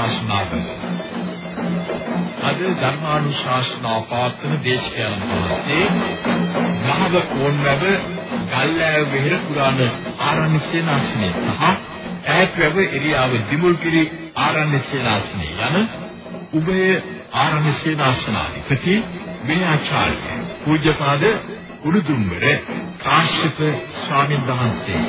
ධර්මානුශාසනාව. අද ධර්මානුශාසනාව පවත්වන දේශකයන් වහන්සේ මහව කෝන්වැව ගල්ලෑව විහෙර පුරාණ ආරණ්‍ය සේනාසනේ සහ ඈත්වැව එරියාව දිමුල්කිරි ආරණ්‍ය සේනාසනේ යන උභය ආරණ්‍ය සේනාසනාධිපති විනයාචාර්ය පූජ්‍යපාද උඩුදුම්බර කාශ්‍යප ස්වාමීන් වහන්සේ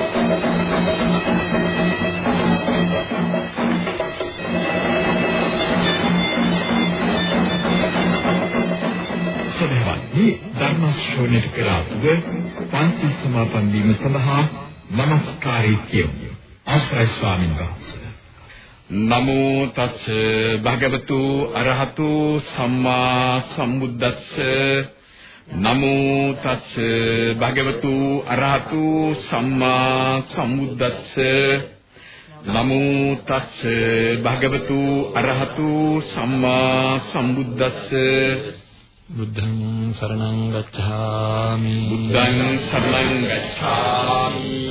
ධර්ම ශ්‍රවණයට පෙර පන්සිල් සමාපන් වීම සඳහා নমස්කාරය කියමු. අවසරයි ස්වාමීන් වහන්සේ. නමෝ තස් භගවතු අරහතු සම්මා සම්බුද්දස්ස නමෝ තස් භගවතු අරහතු සම්මා සම්බුද්දස්ස නමෝ තස් භගවතු අරහතු සම්මා සම්බුද්දස්ස බුද්ධං සරණං ගච්ඡාමි. බුද්ධං සරණං ගච්ඡාමි. ධම්මං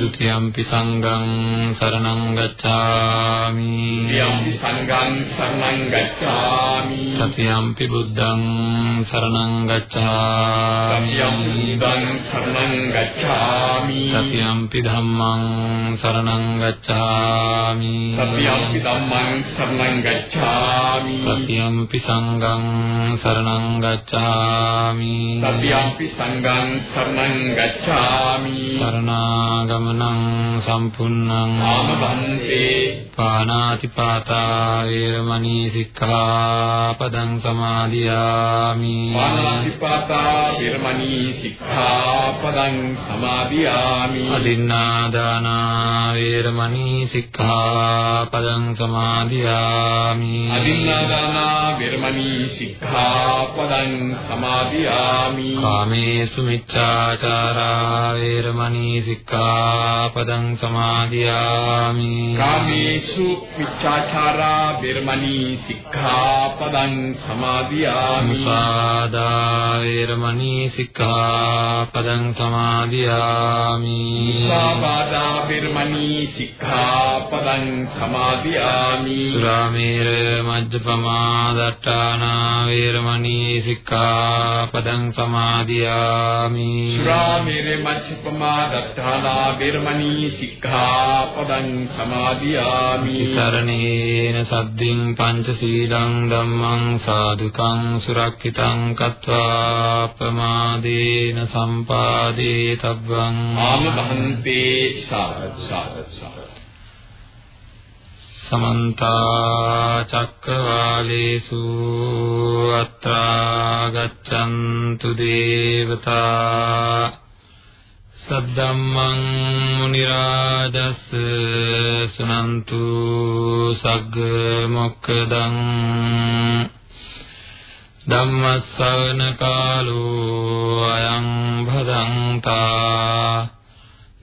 ဒ ුතියම්පි සංඝං සරණං ගච්ඡාමි ဒ ුතියම්පි සංඝං සරණං ගච්ඡාමි තතියම්පි බුද්ධං සරණං ගච්ඡාමි තතියම්පි බුද්ධං සරණං ගච්ඡාමි තතියම්පි ධම්මං සරණං ගච්ඡාමි තතියම්පි ධම්මං සරණං ගච්ඡාමි තතියම්පි සංඝං සරණං ගච්ඡාමි තතියම්පි සංඝං සරණාගමනං සම්පුන්නං ආමබන්තේ පානාති පාතා වේරමණී සික්ඛාපදං සමාදියාමි. පානාති පාතා වේරමණී සික්ඛාපදං සමාදියාමි. අදින්නා දාන වේරමණී සික්ඛාපදං සමාදියාමි. අදින්නා දාන සික්ඛාපදං සමාදියාමි කාමේසු මිච්ඡාචාරා වේරමණී සික්ඛාපදං සමාදියාමි කාමේසු මිච්ඡාචාරා වේරමණී සික්ඛාපදං සමාදියාමි මුසාදා වේරමණී සික්ඛාපදං සමාදියාමි මුසාවාදා වේරමණී සික්ඛාපදං සමාදියාමි සුරාමේර මජ්ජපමා දට්ඨානා වේරමණී සික්ඛාපදං සමාදියාමි. සුරාමේරේ මච්චපමා දත්තානා වේරමණී සික්ඛාපදං සමාදියාමි. සරණේන සද්දින් පංචශීලං ධම්මං සාදුකං සුරක්ෂිතං කତ୍වා ප්‍රමාදේන සම්පාදේ තබ්බං ආම සාදු සාදු සමන්ත චක්කවාලේසු අත්‍රා ගච්ඡන්තු දේවතා සද්දම්මං මුනි රාජස් සුනන්තු සග්ග මොක්කදං ධම්මස්සවන කාලෝ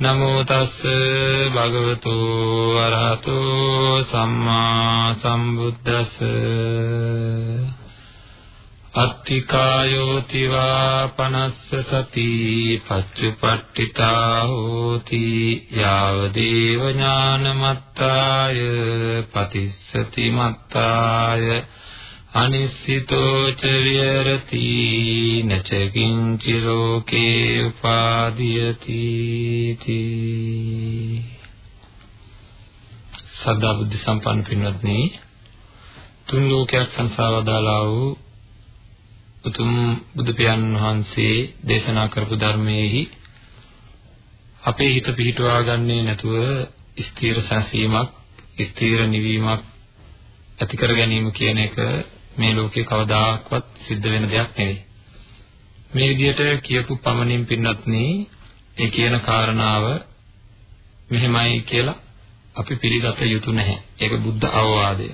නමෝ තස් භගවතු වරහතෝ සම්මා සම්බුද්දස්ස අත්තිකායෝති වා පනස්ස සති පච්චුපට්ඨිතා හෝති යාව දේව ඥානමත්තාය පතිස්සති මත්තාය අනිස්සිතෝ ච විහෙරති නච කිංචි ලෝකේ උපාදීයති සදා බුද්ධ සම්පන්න පින්වත්නි තුන් ලෝකයක් සංසාරවදාලා වූ උතුම් බුදු පියාණන් වහන්සේ දේශනා කරපු ධර්මයේහි අපේ හිත පිහිටුවා ගන්නේ නැතුව ස්ථීර සැසීමක් ස්ථීර නිවීමක් ඇති කර ගැනීම කියන එක මේ ලෝකේ කවදාකවත් සිද්ධ වෙන දෙයක් නෙවෙයි. මේ විදිහට කියපු පමණින් පින්වත්නි ඒ කියන කාරණාව මෙහෙමයි කියලා අපි පිළිගත යුතු නැහැ. ඒක බුද්ධ අවවාදය.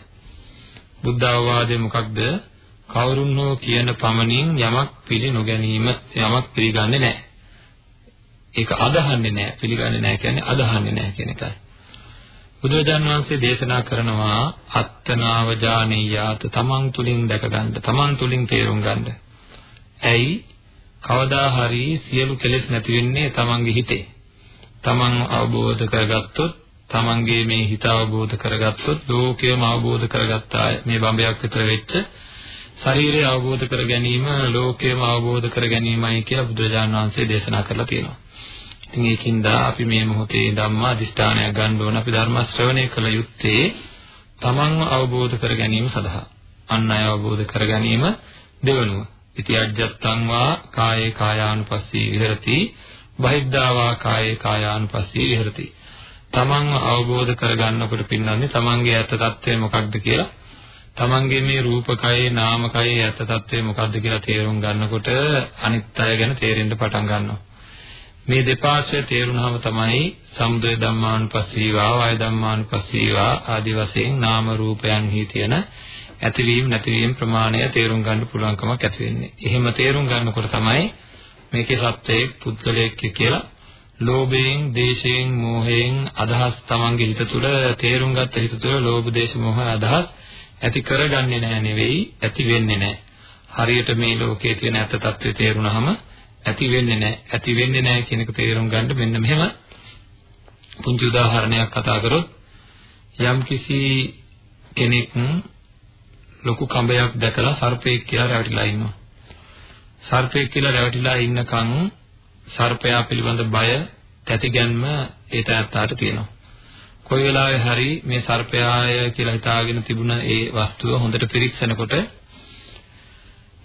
බුද්ධ අවවාදය මොකක්ද? කවුරුන් හෝ කියන පමණින් යමක් පිළි නොගැනීම යමක් පිළිගන්නේ නැහැ. ඒක අදහන්නේ නැහැ. පිළිගන්නේ නැහැ කියන්නේ අදහන්නේ නැහැ කියන එකයි. බුදුරජාන් වහන්සේ දේශනා කරනවා අත්තනාව ජානීයාත තමන් තුලින් දැක ගන්න තමන් තුලින් තේරුම් ගන්න. ඇයි කවදා හරි සියලු කෙලෙස් නැති වෙන්නේ තමන්ගේ හිතේ. තමන් අවබෝධ කරගත්තොත් තමන්ගේ මේ හිත අවබෝධ කරගත්තොත් ලෝකයම අවබෝධ කරගත්තා මේ බඹයක් විතර වෙච්ච ශරීරය අවබෝධ කර ගැනීම ලෝකයම අවබෝධ කර ගැනීමයි කියලා බුදුරජාණන් වහන්සේ දේශනා කරලා තියෙනවා. ඉතින් ඒකින්ද අපි මේ මොහොතේ ධම්මා අධිෂ්ඨානයක් ගන්න ඕන අපි ධර්ම ශ්‍රවණය කළ යුත්තේ තමන්ව අවබෝධ කර ගැනීම සඳහා. අන් අය අවබෝධ කර ගැනීම දෙවනුව. ඉති අජ්ජත්තං වා කායේ කායානුපස්සී විහෙරති බහිද්ධා වා කායේ කායානුපස්සී විහෙරති. තමන්ව අවබෝධ කර ගන්නකොට පින්නන්නේ තමන්ගේ ඇත්ත తත්වය මොකක්ද කියලා තමන්ගේ මේ රූපකයේ නාමකයේ ඇත්ත తත්වය මොකක්ද කියලා තේරුම් ගන්නකොට අනිත් අය ගැන තේරෙන්න පටන් ගන්නවා. මේ දෙපාර්ශ්වය තේරුණාම තමයි සමුදය ධම්මානුපස්සීවා වය ධම්මානුපස්සීවා ආදි වශයෙන් නාම රූපයන්හි තියෙන ඇතිවීම නැතිවීම ප්‍රමාණය තේරුම් ගන්න පුළුවන්කමක් ඇති වෙන්නේ. එහෙම තේරුම් ගන්නකොට තමයි මේකේ සත්‍යයේ පුද්ගලයෙක් කියලා ලෝභයෙන්, දේශයෙන්, මෝහයෙන් අදහස් තමන්ගේ හිත තුළ තේරුම් ගත්ත හිත තුළ ලෝභ, දේශ, මෝහ අදහස් ඇති කරගන්නේ නැහැ නෙවෙයි, ඇති වෙන්නේ නැහැ. හරියට මේ ලෝකයේ තියෙන ඇත්ත తත්වය තේරුණාම ඇති වෙන්නේ නැහැ. ඇති වෙන්නේ නැහැ කියන එක තේරුම් ගන්න මෙන්න මෙහෙම පුංචි උදාහරණයක් කතා කරොත් යම් කිසි කෙනෙක් ලොකු කඹයක් දැකලා සර්පෙක් කියලා රැවටිලා ඉන්නවා. සර්පෙක් කියලා රැවටිලා ඉන්නකන් සර්පයා පිළිබඳ බය, තැතිගැන්ම ඒ තැත්තාට තියෙනවා. කොයි වෙලාවෙ හරි මේ සර්පයාය කියලා හිතාගෙන තිබුණ ඒ වස්තුව හොඳට පිරික්සනකොට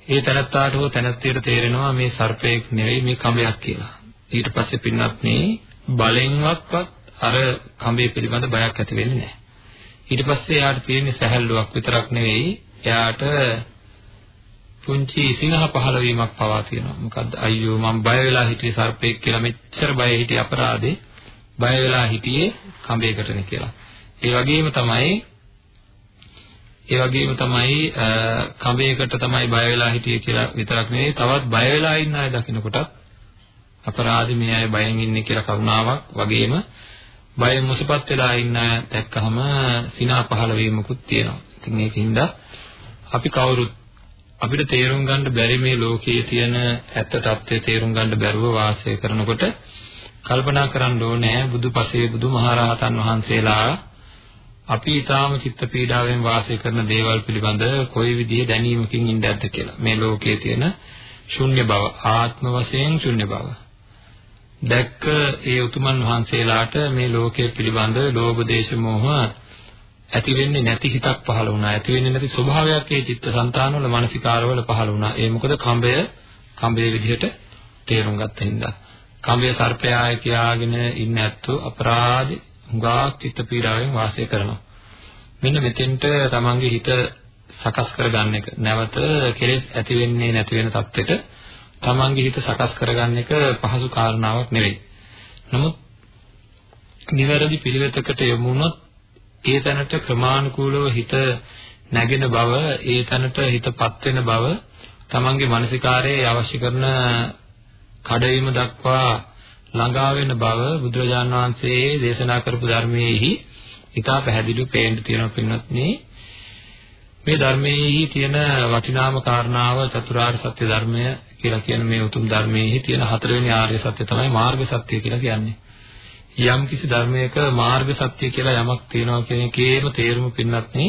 ඒ තනත්තාට හෝ තනත්තියට තේරෙනවා මේ සර්පයෙක් නෙවෙයි මේ කඹයක් කියලා. ඊට පස්සේ පින්නත් මේ බලෙන්වත්වත් අර කඹේ පිළිබඳ බයක් ඇති වෙන්නේ නැහැ. ඊට පස්සේ එයාට තියෙන සැහැල්ලුවක් විතරක් නෙවෙයි එයාට පුංචි සිනහ පහළ වීමක් පවා තියෙනවා. මොකද්ද අයියෝ මම බය වෙලා හිටියේ සර්පයෙක් කියලා මෙච්චර බය හිටිය අපරාධේ බය වෙලා හිටියේ කඹයකටනේ කියලා. ඒ වගේම තමයි ඒ වගේම තමයි කඹයකට තමයි බය වෙලා හිටියේ කියලා විතරක් නෙවෙයි තවත් බය වෙලා ඉන්න අය දකින්නකොටත් අපරාධි මේ අය බයෙන් ඉන්නේ කියලා කරුණාවක් වගේම බයෙන් මුසපත් වෙලා ඉන්න අය දැක්කහම සිනා පහළ වීමකුත් තියෙනවා. ඉතින් ඒකින්ද අපි කවුරුත් අපිට තේරුම් ගන්න බැරි මේ ලෝකයේ තියෙන ඇත්ත తත්වය තේරුම් ගන්න බැරුව වාසය කරනකොට කල්පනා කරන්න ඕනේ බුදුපසේ බුදුමහරහතන් වහන්සේලා අපි ඊටාම චිත්ත පීඩාවෙන් වාසය කරන දේවල් පිළිබඳ කොයි විදිහේ දැනීමකින් ඉඳද්ද කියලා. මේ ලෝකයේ තියෙන ශුන්‍ය බව, ආත්ම වශයෙන් ශුන්‍ය බව. දැක්ක ඒ උතුමන් වහන්සේලාට මේ ලෝකයේ පිළිබඳ ලෝභ දේශ මොහ ඇති වෙන්නේ නැති හිතක් පහළ වුණා. ඇති වෙන්නේ නැති ස්වභාවයක් ඒ චිත්තසංතානවල මානසිකාරවල පහළ වුණා. ඒ මොකද කඹය කඹේ විදිහට තේරුම් ගත්ත හින්දා. කඹය සර්පයාය කියාගෙන ඉන්න ඇත්තෝ අපරාධේ හුඟක් චිත්ත පීඩාවෙන් වාසය කරනවා. මෙන්න මෙතෙන්ට තමන්ගේ හිත සකස් කරගන්න එක නැවත කෙලෙස් ඇති වෙන්නේ නැති වෙන තත්ත්වෙට තමන්ගේ හිත සකස් කරගන්න එක පහසු කාරණාවක් නෙවෙයි. නමුත් නිවැරදි පිළිවෙතකට යොමු වුණොත් ඒ තැනට ක්‍රමානුකූලව හිත නැගෙන බව, ඒ තැනට හිතපත් වෙන බව තමන්ගේ මානසිකාරයේ අවශ්‍ය කරන කඩවීම දක්වා ළඟා වෙන බව බුදුරජාන් වහන්සේ දේශනා කරපු ධර්මයේහි ඉතා පැහැදිලිව පේන්න තියෙනවා පින්වත්නි මේ ධර්මයේහි තියෙන වටිනාම කාරණාව චතුරාර්ය සත්‍ය ධර්මය කියලා කියන මේ උතුම් ධර්මයේහි තියෙන හතරවෙනි ආර්ය සත්‍ය තමයි මාර්ග සත්‍ය කියලා කියන්නේ. යම් කිසි ධර්මයක මාර්ග සත්‍ය කියලා යමක් තියෙනවා කියන එකේම තේරුම පින්වත්නි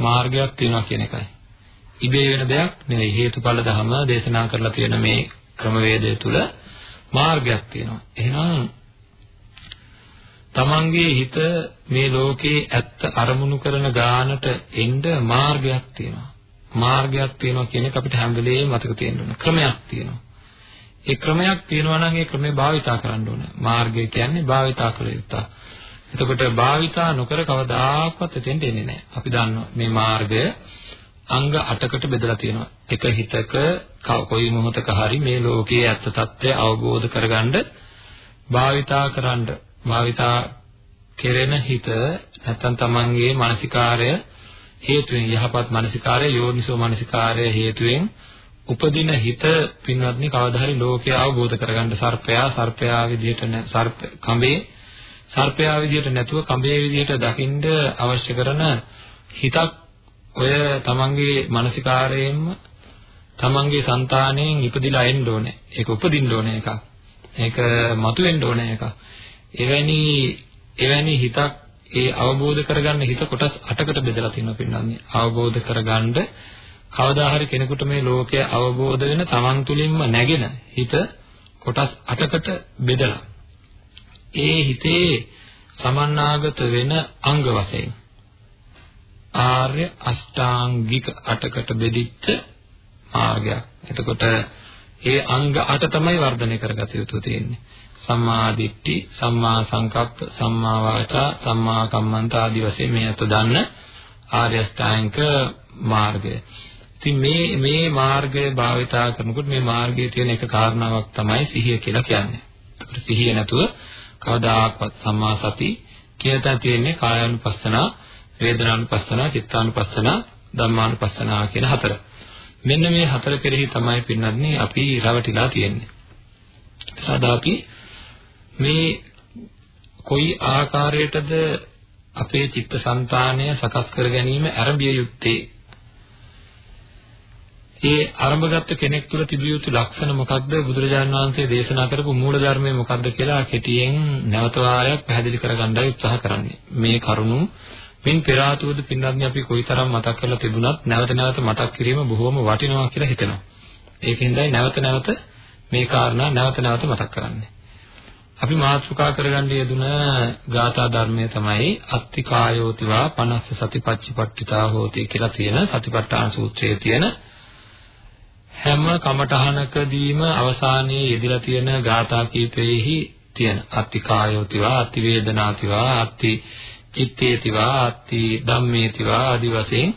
මාර්ගයක් තියෙනවා කියන එකයි. ඉබේ වෙන දෙයක් නෙවෙයි හේතුඵල ධම දේශනා කරලා තියෙන මේ ක්‍රමවේදය තුල මාර්ගයක් තියෙනවා. එහෙනම් තමන්ගේ හිත මේ ලෝකේ ඇත්ත අරමුණු කරන ගානට එන්න මාර්ගයක් තියෙනවා. මාර්ගයක් තියෙනවා කියන එක අපිට හැම වෙලේම මතක තියෙන්න ඕන. ක්‍රමයක් තියෙනවා. ඒ ක්‍රමයක් තියෙනවා නම් ඒ ක්‍රමය භාවිතා කරන්න ඕන. මාර්ගය කියන්නේ භාවිතා කළ යුතුයි. එතකොට භාවිතා නොකර කවදාකවත් එතෙන්ට එන්නේ නැහැ. අපි දන්නවා මේ මාර්ගය අංග 8කට බෙදලා තියෙනවා. එක හිතක කොයි මොහොතක හරි මේ ලෝකයේ ඇත්ත తත්වය අවබෝධ කරගන්න භාවිතා කරන්න භාවිතා කෙරෙන හිත නැත්නම් තමන්ගේ මානසිකාරය හේතුවෙන් යහපත් මානසිකාරය යෝනිසෝ මානසිකාරය හේතුවෙන් උපදින හිත පින්වත්නි කවදා හරි ලෝකය අවබෝධ කරගන්න සර්පයා සර්පයා විදිහට සර්ප කඹේ සර්පයා විදිහට නැතුව කඹේ විදිහට දකින්න අවශ්‍ය කරන හිතක් ඔය තමන්ගේ මානසිකාරයෙන්ම තමන්ගේ సంతාණයෙන් ඉපදිලා එන්න ඕනේ. ඒක උපදින්න ඕනේ එකක්. ඒක මතුවෙන්න ඕනේ එකක්. එවැනි එවැනි හිතක් ඒ අවබෝධ කරගන්න හිත කොටස් 8කට බෙදලා තියෙනවා පින්නන්නේ. අවබෝධ කරගන්න කවදා හරි කෙනෙකුට මේ ලෝකය අවබෝධ වෙන තමන් තුළින්ම නැගෙන හිත කොටස් 8කට බෙදලා ඒ හිතේ සමන්නාගත වෙන අංග වශයෙන් ආර්ය අෂ්ටාංගික අටකට බෙදිච්ච මාර්ගයක්. එතකොට ඒ අංග අට තමයි වර්ධනය කරගත යුතු තියෙන්නේ. සම්මා දිට්ඨි, සම්මා සංකප්ප, සම්මා වාචා, සම්මා කම්මන්ත ආදී වශයෙන් මේ අත දන්න ආර්ය අෂ්ටාංගික මාර්ගය. ඉතින් මේ මේ මාර්ගය භාවිතා කරනකොට මේ මාර්ගයේ තියෙන එක කාරණාවක් තමයි සිහිය කියලා කියන්නේ. ඒකට සිහිය නැතුව කවදාකවත් සම්මා සති කියලා තියෙන්නේ කායानुපස්සනා වේදනානුපස්සනා, චිත්තානුපස්සනා, ධම්මානුපස්සනා කියන හතර. මෙන්න මේ හතර කෙරෙහි තමයි පින්නන්නේ අපි රැවටිලා තියෙන්නේ. සාදා අපි මේ කොයි ආකාරයටද අපේ චිත්තසංතානය සකස් කර ගැනීම ආරම්භය යුත්තේ ඒ ආරම්භගත කෙනෙක් තුළ තිබිය යුතු ලක්ෂණ මොකක්ද බුදුරජාණන් වහන්සේ දේශනා කරපු මූල ධර්මය මොකක්ද කියලා කෙටියෙන් නැවත වාරයක් පැහැදිලි කරගන්නයි උත්සාහ කරන්නේ මේ කරුණු මින් පෙර ආතුවද පින්වත්නි අපි කොයිතරම් මතක් කරලා තිබුණත් නැවත නැවත මතක් කිරීම බොහොම වටිනවා කියලා හිතෙනවා. ඒකෙන්දයි නැවත නැවත මේ කාරණා නැවත නැවත මතක් කරන්නේ. අපි මාතෘකා කරගන්න යෙදුන ගාථා ධර්මය තමයි අත්තිකායෝතිවා 50 සතිපච්චිපට්ඨිතා හෝති කියලා තියෙන සතිපට්ඨාන සූත්‍රයේ තියෙන හැම කමඨහනකදීම අවසානයේ යෙදලා තියෙන ගාථා කීපෙහි තියෙන අත්තිකායෝතිවා අත්තිවේදනාතිවා අත්ති චිත්තේතිවා අත්ති ධම්මේතිවා ආදි වශයෙන්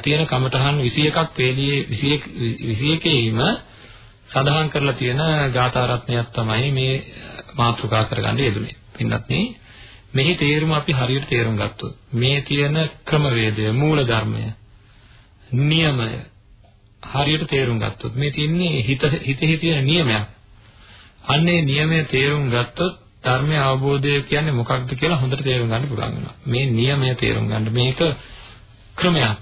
තියෙන කමඨහන් 21ක් පේළියේ 21 21ෙහිම සඳහන් කරලා තියෙන ගාථා රත්නයක් තමයි මේ මාතෘකා කරගන්න යෙදුනේ. පින්වත්නි මෙහි තේරුම අපි හරියට තේරුම් ගත්තොත් මේ තියෙන ක්‍රමවේදය මූල ධර්මය නියමය හරියට තේරුම් ගත්තොත් මේ තියන්නේ හිත හිතෙහි තියෙන නියමයක්. අන්නේ නියමය තේරුම් ගත්තොත් ධර්මය අවබෝධය කියන්නේ මොකක්ද කියලා හොඳට තේරුම් ගන්න පුළුවන් වෙනවා. මේ නියමය තේරුම් ගන්න මේක ක්‍රමයක්.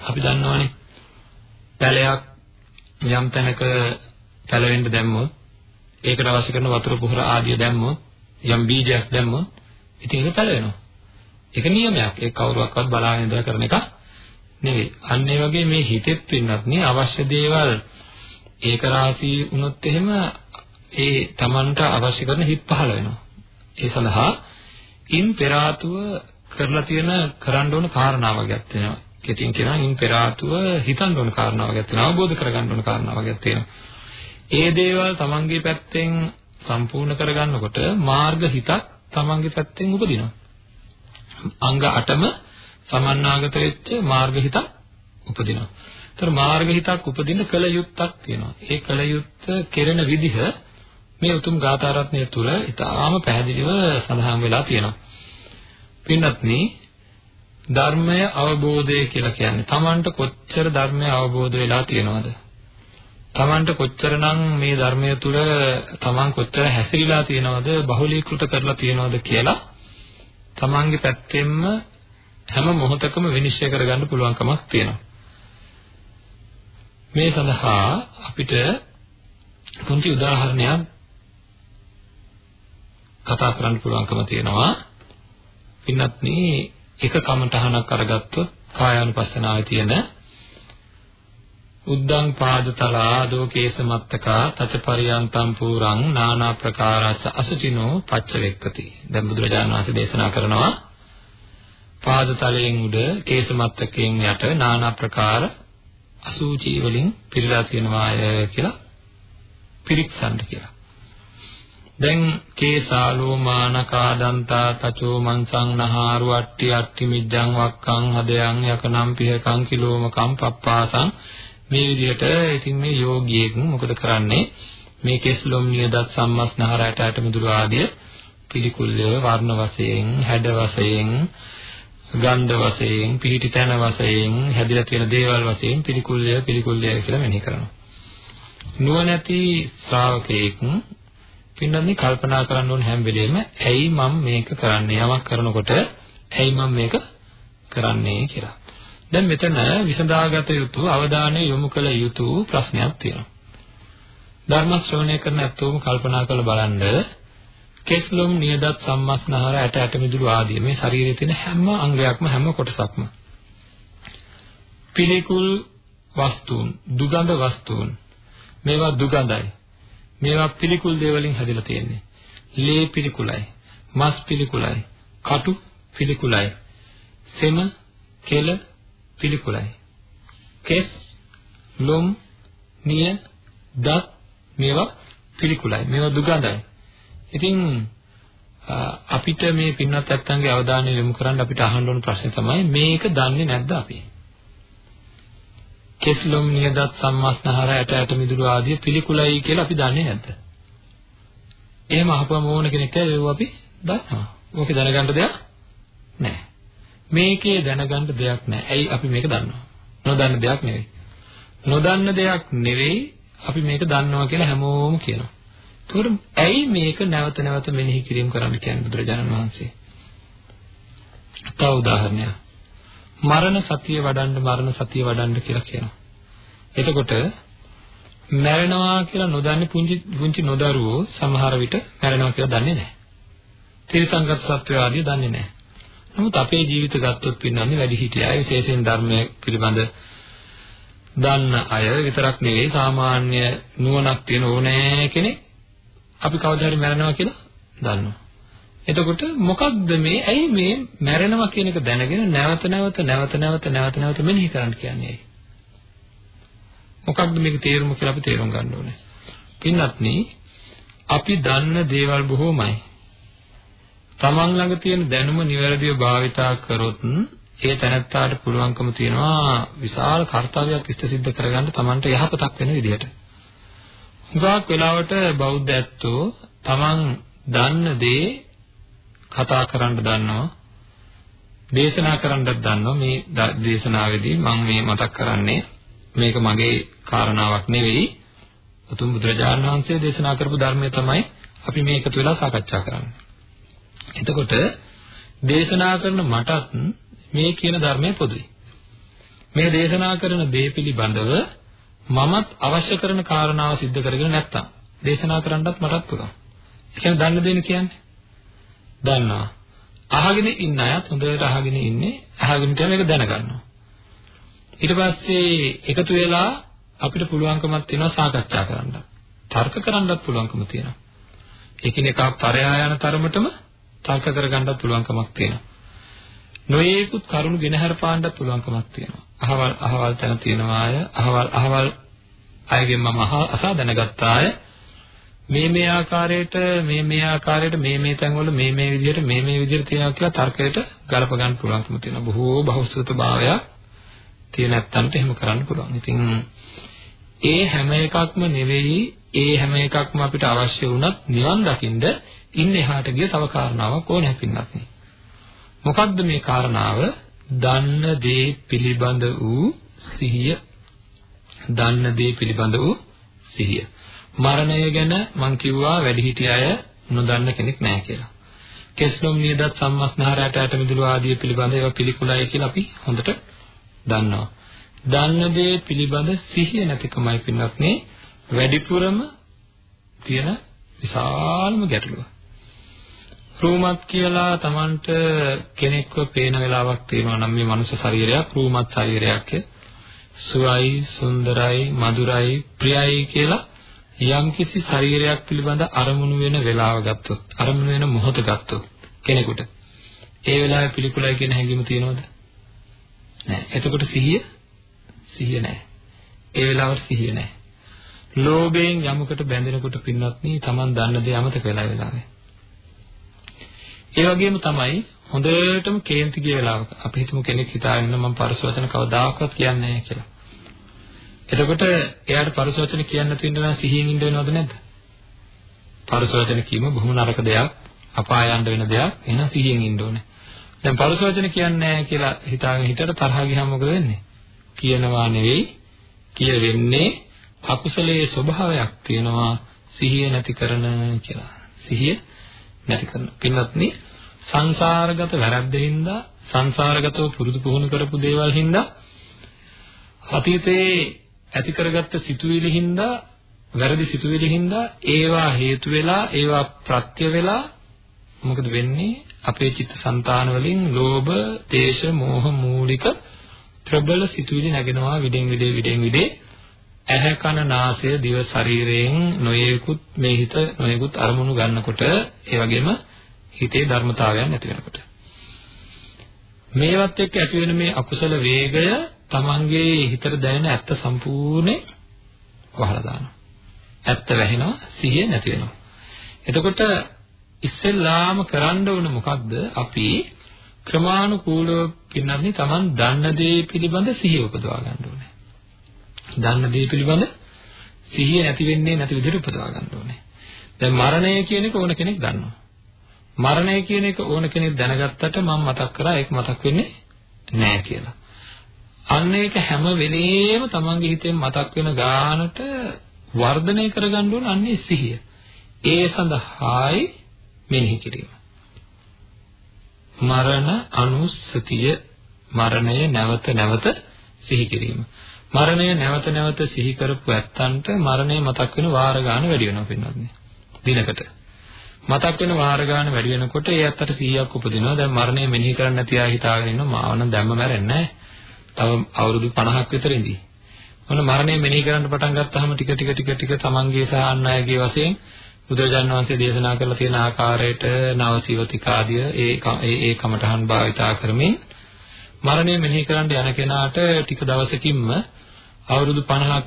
අපි දන්නවනේ. පැලයක් යම් තැනක පැලවෙන්න දැම්මොත් ඒකට අවශ්‍ය කරන වතුර පුහුර ආදිය දැම්මොත් යම් බීජයක් දැම්මොත් ඉතින් ඒක පැලවෙනවා. ඒක නියමයක්. ඒක කවුරුවක්වත් බලාගෙන ඉඳලා කරන එක නෙවෙයි. අන්න ඒ වගේ මේ හිතෙත් පින්නත් නේ අවශ්‍ය දේවල් ඒක රාශී වුණොත් එහෙම ඒ Tamanට අවශ්‍ය කරන හිත් පහළ වෙනවා. ඒ සඳහා ඉන් පෙර ආතුව කරලා තියෙන කරන්න ඕන කාරණාවක් තියෙනවා. කෙටින් කියනවා ඉන් පෙර ආතුව හිතන්න ඕන කාරණාවක් තියෙනවා. අවබෝධ කරගන්න ඕන කාරණාවක් තියෙනවා. ඒ දේවල් Tamanගේ පැත්තෙන් සම්පූර්ණ කරගන්නකොට මාර්ග හිතක් Tamanගේ පැත්තෙන් උපදිනවා. අංග 8ම සමන්නාගත වෙච්ච මාර්ග හිතක් උපදිනවා. ඒතර මාර්ග හිතක් උපදින්න කල යුත්තක් තියෙනවා. ඒ කල යුත්ත කෙරෙන විදිහ මේ උතුම් ගාථා රත්නය තුල ඉතාම පැහැදිලිව සඳහන් වෙලා තියෙනවා. පින්වත්නි ධර්මය අවබෝධය කියලා කියන්නේ Tamanට කොච්චර ධර්මය අවබෝධ වෙලා තියෙනවද? Tamanට කොච්චරනම් මේ ධර්මය තුල Taman කොච්චර හැසිරීලා තියෙනවද? බහුලීකృత කරලා තියෙනවද කියලා Tamanගේ පැත්තෙන්ම හැම මොහොතකම විනිශ්චය කරගන්න පුළුවන්කමක් තියෙනවා. මේ සඳහා අපිට පුංචි උදාහරණයක් කතා කරන්න පුළුවන්කම තියෙනවා. පින්නත්නි එක කමඨහනක් අරගත්තොත් කායානුපස්සනාවේ තියෙන උද්දං පාදතලා දෝකේස මත්තකා තචපරියන්තම් පුරං නානා ප්‍රකාරස අසුචිනෝ පච්චවෙක්කති. දැන් බුදුරජාණන් වහන්සේ දේශනා කරනවා පාද තලයෙන් උඩ කේස මත්තකයෙන් යට নানা ප්‍රකාර අසූචි වලින් පිරීලා තියෙනවාය කියලා පිරික්සන්න කියලා. දැන් කේසාලෝ මානකා දන්තා තචෝ මන්සං නහාරු අට්ටි අට්ටි මිජ්ජං වක්කං හදයන් යකනම් පිහකං කිලෝමකම් පප්පාසං. මේ විදිහට ඉතින් මේ යෝගියෙක් මොකද කරන්නේ? මේ කෙස්ලොම් නියදත් සම්මස්නහරයට ඇට මිදුළු ආදිය පිළිකුල්ය වර්ණ වශයෙන් හැඩ වශයෙන් ගන්ධ වශයෙන් පිහිටි තැන වශයෙන් හැදිලා තියෙන දේවල් වශයෙන් පිළිකුල්ය පිළිකුල්ය කියලා මෙනෙහි කරනවා. නුවණැති ශ්‍රාවකයෙක් පින්නන්නේ කල්පනා කරන්න ඕන හැම වෙලෙම ඇයි මම මේක කරන්නේ? යමක් කරනකොට ඇයි මම මේක කරන්නේ කියලා. දැන් මෙතන විසඳාගත යුතු අවධානය යොමු කළ යුතු ප්‍රශ්නයක් තියෙනවා. ධර්ම ශ්‍රවණය කරන ඇත්තෝම කල්පනා කරලා බලන්න. කෙස්ලොම් නියදත් සම්මස්නහර ඇට ඇට මිදුළු ආදී මේ ශරීරයේ තියෙන හැම අංගයක්ම හැම කොටසක්ම. පිළිකුල් වස්තුන් දුගඳ වස්තුන්. මේවා දුගඳයි. මේවා පිළිකුල් දේවලින් හැදිලා තියෙන්නේ. ලේ පිළිකුලයි, මස් පිළිකුලයි, කටු පිළිකුලයි, සෙම, කෙල පිළිකුලයි. කෙස්, ලොම්, නිය, දත් මේවා පිළිකුලයි. මේවා දුගඳයි. ඉතින් අපිට මේ පින්වත් ඇත්තන්ගේ අවධානය යොමු කරන්න අපිට අහන්න ඕන ප්‍රශ්නේ තමයි මේක දන්නේ නැද්ද අපි? කෙස්ලොම් නියදත් සම්මස්නහර ඇට ඇට මිදුළු ආදී පිළිකුලයි කියලා අපි දන්නේ නැද්ද? එහෙම අහපුවම ඕන කෙනෙක් ඒව අපි දන්නවා. ඕකේ දැනගන්න දෙයක් නැහැ. මේකේ දැනගන්න දෙයක් නැහැ. ඇයි අපි මේක දන්නවා? නොදන්න දෙයක් නෙවෙයි. නොදන්න දෙයක් නෙවෙයි අපි මේක දන්නවා කියලා හැමෝම කියනවා. ඒකට ඇයි මේක නැවත නැවත මෙනෙහි කිරීම කරන්න කියන්නේ බුදුරජාණන් වහන්සේ? තව උදාහරණයක්. මරණ සතිය වඩන්න මරණ සතිය වඩන්න කියලා කියනවා. එතකොට මැරෙනවා කියලා නොදන්නේ පුංචි පුංචි නොදරුවෝ සමහර විට මැරෙනවා කියලා දන්නේ නැහැ. තිරසංගත සත්වය ආදී දන්නේ නැහැ. නමුත් අපේ ජීවිත ගත්තොත් පින්නන්නේ වැඩි හිටිය අය විශේෂයෙන් ධර්මය පිළිබඳ දන්න අය විතරක් නෙවෙයි සාමාන්‍ය නුවණක් තියෙන ඕනෑ කෙනෙක් අපි කවදා හරි මැරෙනවා කියලා දන්නවා. එතකොට මොකක්ද මේ ඇයි මේ මැරෙනවා කියන එක දැනගෙන නැවත නැවත නැවත නැවත නැවත නැවත මෙනෙහි කරන්න කියන්නේ මොකක්ද මේක තේරුම කියලා අපි තේරුම් ගන්න ඕනේ. පින්වත්නි අපි දන්න දේවල් බොහෝමයි. තමන් ළඟ තියෙන දැනුම නිවැරදිව භාවිතා කරොත් ඒ තැනත්තාට පුළුවන්කම තියෙනවා විශාල කාර්යයක් ඉෂ්ට සිද්ධ කරගන්න තමන්ට යහපතක් වෙන විදිහට. හුඟක් වෙලාවට බෞද්ධ ඇත්තෝ තමන් දන්න දේ කතා කරන්න දන්නවා දේශනා කරන්නත් දන්නවා මේ දේශනාවේදී මම මේ මතක් කරන්නේ මේක මගේ කාරණාවක් නෙවෙයි උතුම් බුදුරජාණන් වහන්සේ දේශනා කරපු ධර්මය තමයි අපි මේ එකතු වෙලා සාකච්ඡා කරන්නේ. එතකොට දේශනා කරන මටත් මේ කියන ධර්මය පොදුයි. මේ දේශනා කරන දේ පිළිබඳව මමත් අවශ්‍ය කරන කාරණාව सिद्ध කරගෙන නැත්තම් දේශනා කරන්නත් මටත් පුළුවන්. ඒ කියන්නේ දන්න දෙන්න කියන්නේ දන්නවා. අහගෙන ඉන්න අයත් හොඳට අහගෙන ඉන්නේ අහගෙන ඉන්න මේක දැනගන්නවා. ඊට පස්සේ එකතු වෙලා අපිට පුළුවන්කමක් තියෙනවා සාකච්ඡා කරන්න. තර්ක කරන්නත් පුළුවන්කම තියෙනවා. එකිනෙකා පරයා යන තරමටම තර්ක කරගන්නත් පුළුවන්කමක් තියෙනවා. නොයේකුත් කරුණු ගෙනහැර පාන්නත් පුළුවන්කමක් තියෙනවා. අහවල් අහවල් තැන තියෙනවා අය අහවල් අහවල් අයගෙන් මම අසා දැනගත්ත අය මේ මේ ආකාරයට මේ මේ ආකාරයට මේ මේ තැන්වල මේ මේ විදිහට මේ මේ විදිහට තියෙනවා කියලා තර්කයට ගලප ගන්න පුළුවන්කම තියෙනවා. බොහෝ බහුශ්‍රృత භාවයක් තියෙන නැත්තන්ට එහෙම කරන්න පුළුවන්. ඉතින් ඒ හැම එකක්ම නෙවෙයි ඒ හැම එකක්ම අපිට අවශ්‍ය වුණත් නිවන් දකින්න ඉන්න එහාට ගිය තව කාරණාවක් ඕනේ හැපින්නත් නේ. මොකක්ද මේ කාරණාව? දන්න දේ පිළිබඳ වූ සිහිය. දන්න දේ පිළිබඳ වූ සිහිය. මරණය ගැන මං කිව්වා වැඩිහිටිය අය නොදන්න කෙනෙක් නැහැ කියලා. කෙස්ලොම් නියදත් සම්මස්නහරයට ඇට මිදුළු ආදී පිළිබඳ ඒවා පිළිකුලයි කියලා අපි හොඳට දන්නවා. දන්න දේ පිළිබඳ සිහිය නැතිකමයි පින්වත් මේ වැඩිපුරම තියෙන විශාලම ගැටලුව. රූමත් කියලා Tamanට කෙනෙක්ව පේන වෙලාවක් තියෙනවා නම් මේ මනුෂ්‍ය ශරීරයක් රූමත් ශරීරයක් සුවයි සුන්දරයි මధుරයි ප්‍රියයි කියලා යම්කිසි ශරීරයක් පිළිබඳ අරමුණු වෙන වෙලාව ගත්තොත් අරමුණු වෙන මොහොත ගත්තොත් කෙනෙකුට ඒ වෙලාවේ පිළිකුලයි කියන හැඟීම තියෙනවද? නැහැ. එතකොට සිහිය සිහිය නැහැ. ඒ වෙලාවට සිහිය නැහැ. ලෝභයෙන් යමකට බැඳෙනකොට පින්නත් නී Taman දන්න දේ අමතක වෙලා වෙලාවේ. ඒ වගේම තමයි හොඳටම කේන්ති ගිය වෙලාවක අපි හිතමු කෙනෙක් හිතාගෙන ඉන්න මම පරස වචන කවදාකවත් කියන්නේ නැහැ කියලා. එතකොට එයාට පරස වචන කියන්න නැති වෙනවා සිහියෙන් ඉන්න වෙනවද නැද්ද? පරස වචන කීම බොහොම නරක දෙයක්, අපාය යන්න වෙන දෙයක්. එහෙනම් සිහියෙන් ඉන්න ඕනේ. දැන් පරස වචන කියන්නේ නැහැ කියලා හිතාගෙන හිටියට තරහ ගියාම මොකද වෙන්නේ? කියනවා නෙවෙයි, කියවෙන්නේ අකුසලයේ ස්වභාවයක් තියෙනවා සිහිය නැති කරන කියලා. සිහිය නැති කරන. පින්වත්නි සංසාරගත වැරද්දින්ද සංසාරගතව පුරුදු පුහුණු කරපු දේවල් හින්දා අතීතයේ ඇති කරගත්ත සිතුවිලි හින්දා වැරදි සිතුවිලි හින්දා ඒවා හේතු වෙලා ඒවා ප්‍රත්‍ය වෙලා මොකද වෙන්නේ? අපේ චිත්තසංතාන වලින් ලෝභ, දේශ, මෝහ මූලික ප්‍රබල සිතුවිලි නැගෙනවා විඩෙන් විඩේ විඩෙන් විඩේ. ඇහැ කන නාසය දිව ශරීරයෙන් නොයෙකුත් මේ හිත නොයෙකුත් අරමුණු ගන්නකොට ඒ වගේම හිතේ ධර්මතාවයන් නැති වෙනකොට. මේවත් එක්ක ඇති වෙන මේ අකුසල වේගය තමන්ගේ හිතට දැනෙන ඇත්ත සම්පූර්ණයෙන් වහලා දානවා. ඇත්ත වැහෙනවා, සිහිය නැති වෙනවා. එතකොට ඉස්සෙල්ලාම කරන්න ඕන මොකක්ද? අපි ක්‍රමානුකූලව පින්නන්නේ තමන් දන්න දේ පිළිබඳ සිහිය උපදවා ගන්න ඕනේ. දන්න දේ පිළිබඳ සිහිය නැති වෙන්නේ නැති විදිහට උපදවා ගන්න ඕනේ. දැන් මරණය කියන එක ඕන කෙනෙක් දන්නවා. මරණය කියන එක ඕන කෙනෙක් දැනගත්තට මම මතක් කරා ඒක මතක් වෙන්නේ නැහැ කියලා. අන්න ඒක හැම වෙලේම තමන්ගේ හිතෙන් මතක් වෙන ගානට වර්ධනය කරගන්න ඕන අන්නේ සිහිය. ඒ සඳහායි මෙනෙහි කිරීම. මරණ අනුස්සතිය මරණය නැවත නැවත සිහි කිරීම. මරණය නැවත නැවත සිහි කරපු ඇත්තන්ට මරණය මතක් වෙන වාර ගන්න වැඩි වෙනවා පින්නන්නේ. දිනකට. මතක් වෙන වාර ගන්න වැඩි වෙනකොට ඒ ඇත්තට 100ක් උපදිනවා. දැන් මරණය මෙනෙහි කරන්න නැති අය හිතාගෙන ඉන්නවා මාව නම් දැම්ම මැරෙන්නේ නැහැ. තව අවුරුදු 50ක් විතර ඉඳී. මොන මරණය මෙනෙහි කරන්න පටන් ගත්තාම ටික ටික ටික ටික තමන්ගේ සහ අන් අයගේ වශයෙන් බුදුරජාණන් වහන්සේ දේශනා කරලා තියෙන ආකාරයට නවසීවතිකාදිය ඒ ඒ කමඨහන් භාවිතා කරමින් මරණය මෙනෙහි කරන්න යන කෙනාට ටික දවසකින්ම අවුරුදු 50ක්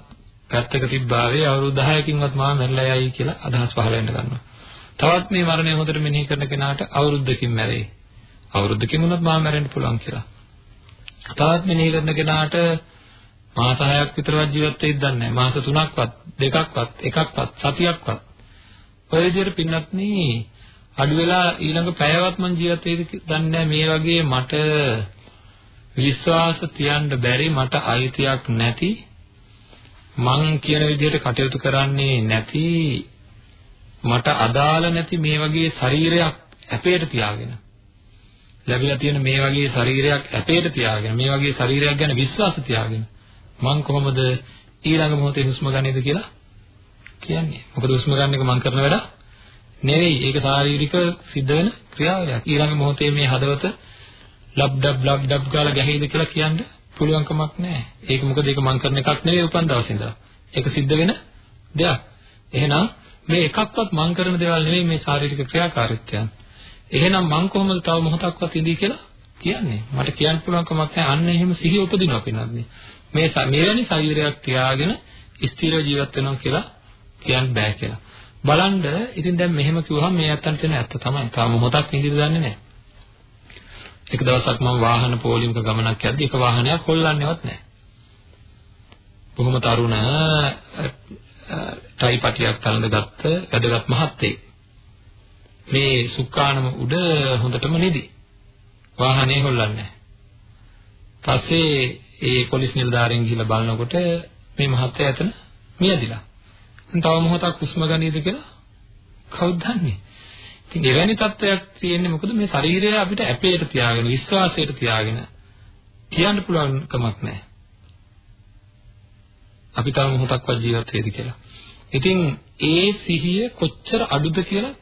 පැත්තක තිබ්බාවේ අවුරුදු 10කින්වත් මාව මැරලා යයි කියලා අදහස් පහළ වෙන්න ගන්නවා. තවත් මේ මරණය හොඳට මෙනෙහි කරන කෙනාට අවුරුද්දකින් මැරෙයි. අවුරුද්දකින් වුණත් මාව මැරෙන්න පුළුවන් කියලා. තවත් මෙනෙහි කරන කෙනාට මාස 6ක් විතරවත් ජීවත් වෙයිද දන්නේ නැහැ. මාස 3ක්වත්, දෙකක්වත්, එකක්වත්, සතියක්වත්. ඔය විදිහට පින්නත්නි අඩු වෙලා ඊළඟ පැයවත් මං ජීවත් වෙයිද දන්නේ නැහැ. මේ වගේ මට විශ්වාස තියන්න බැරි මට අයිතියක් නැති මං කියන විදිහට කටයුතු කරන්නේ නැති මට අදාළ නැති මේ වගේ ශරීරයක් අපේට තියාගෙන ලැබිලා තියෙන මේ වගේ ශරීරයක් ඇපේට තියාගෙන මේ වගේ ශරීරයක් ගැන විශ්වාස තියාගෙන මං කොහොමද ඊළඟ මොහොතේ හුස්ම ගන්නේද කියලා කියන්නේ. මොකද හුස්ම ගන්න එක මං කරන වැඩ නෙවෙයි. ඒක ශාරීරික සිද්ධ වෙන ක්‍රියාවලියක්. ඊළඟ මොහොතේ මේ හදවත ලබ් ඩබ් ලබ් ඩබ් ගාලා ගැහෙයිද කියලා කියන්න පුළුවන් කමක් නැහැ. ඒක මොකද ඒක මං කරන එකක් නෙවෙයි උපන් දවසේ ඉඳලා. ඒක සිද්ධ වෙන දෙයක්. එහෙනම් මේ එකක්වත් මං කරන දේවල් නෙවෙයි මේ ශාරීරික ක්‍රියාකාරීත්වයන්. එහෙනම් මං කොහොමද තව මොහොතක්වත් ඉඳී කියලා කියන්නේ? මට කියන්න පුළුවන් කමක් නැහැ. අන්න එහෙම සිහිය උපදිනවා පින්නත් මේ මෙවැනි ශරීරයක් තියාගෙන ස්ථිරව ජීවත් වෙනවා කියලා කියන්න බෑ කියලා. බලන්න ඉතින් දැන් මෙහෙම කිව්වහම මේ අත්තන්ට තියෙන ඇත්ත තමයි. තාම මොහොතක් ඉඳී දන්නේ නැහැ. එක දවසක් මම වාහන පොලිමක ගමනක් යද්දී එක වාහනයක් හොල්ලන්නේවත් නැහැ. බොහොම තරුණ ටයි පටියක් තලඳගත්ත වැදගත් මහත්තයෙක්. මේ සුක්කානම උඩ හොඳටම නිදි. වාහනේ හොල්ලන්නේ පස්සේ ඒ පොලිස් නිලධාරීන් ගිහිල්ලා බලනකොට මේ මහත්තයා එතන මියදිලා. දැන් තව මොහොතක් හුස්ම ගන්නේද කියලා කවුද දන්නේ? ඉතින් එවැනි තත්ත්වයක් තියෙන්නේ මොකද මේ ශරීරය අපිට ඇපේට තියාගෙන විශ්වාසයට තියාගෙන කියන්න පුළුවන් කමක් නැහැ. අපි තව මොහොතක්වත් ජීවත් වෙයිද කියලා. ඉතින් ඒ සිහිය කොච්චර අඩුද කියලා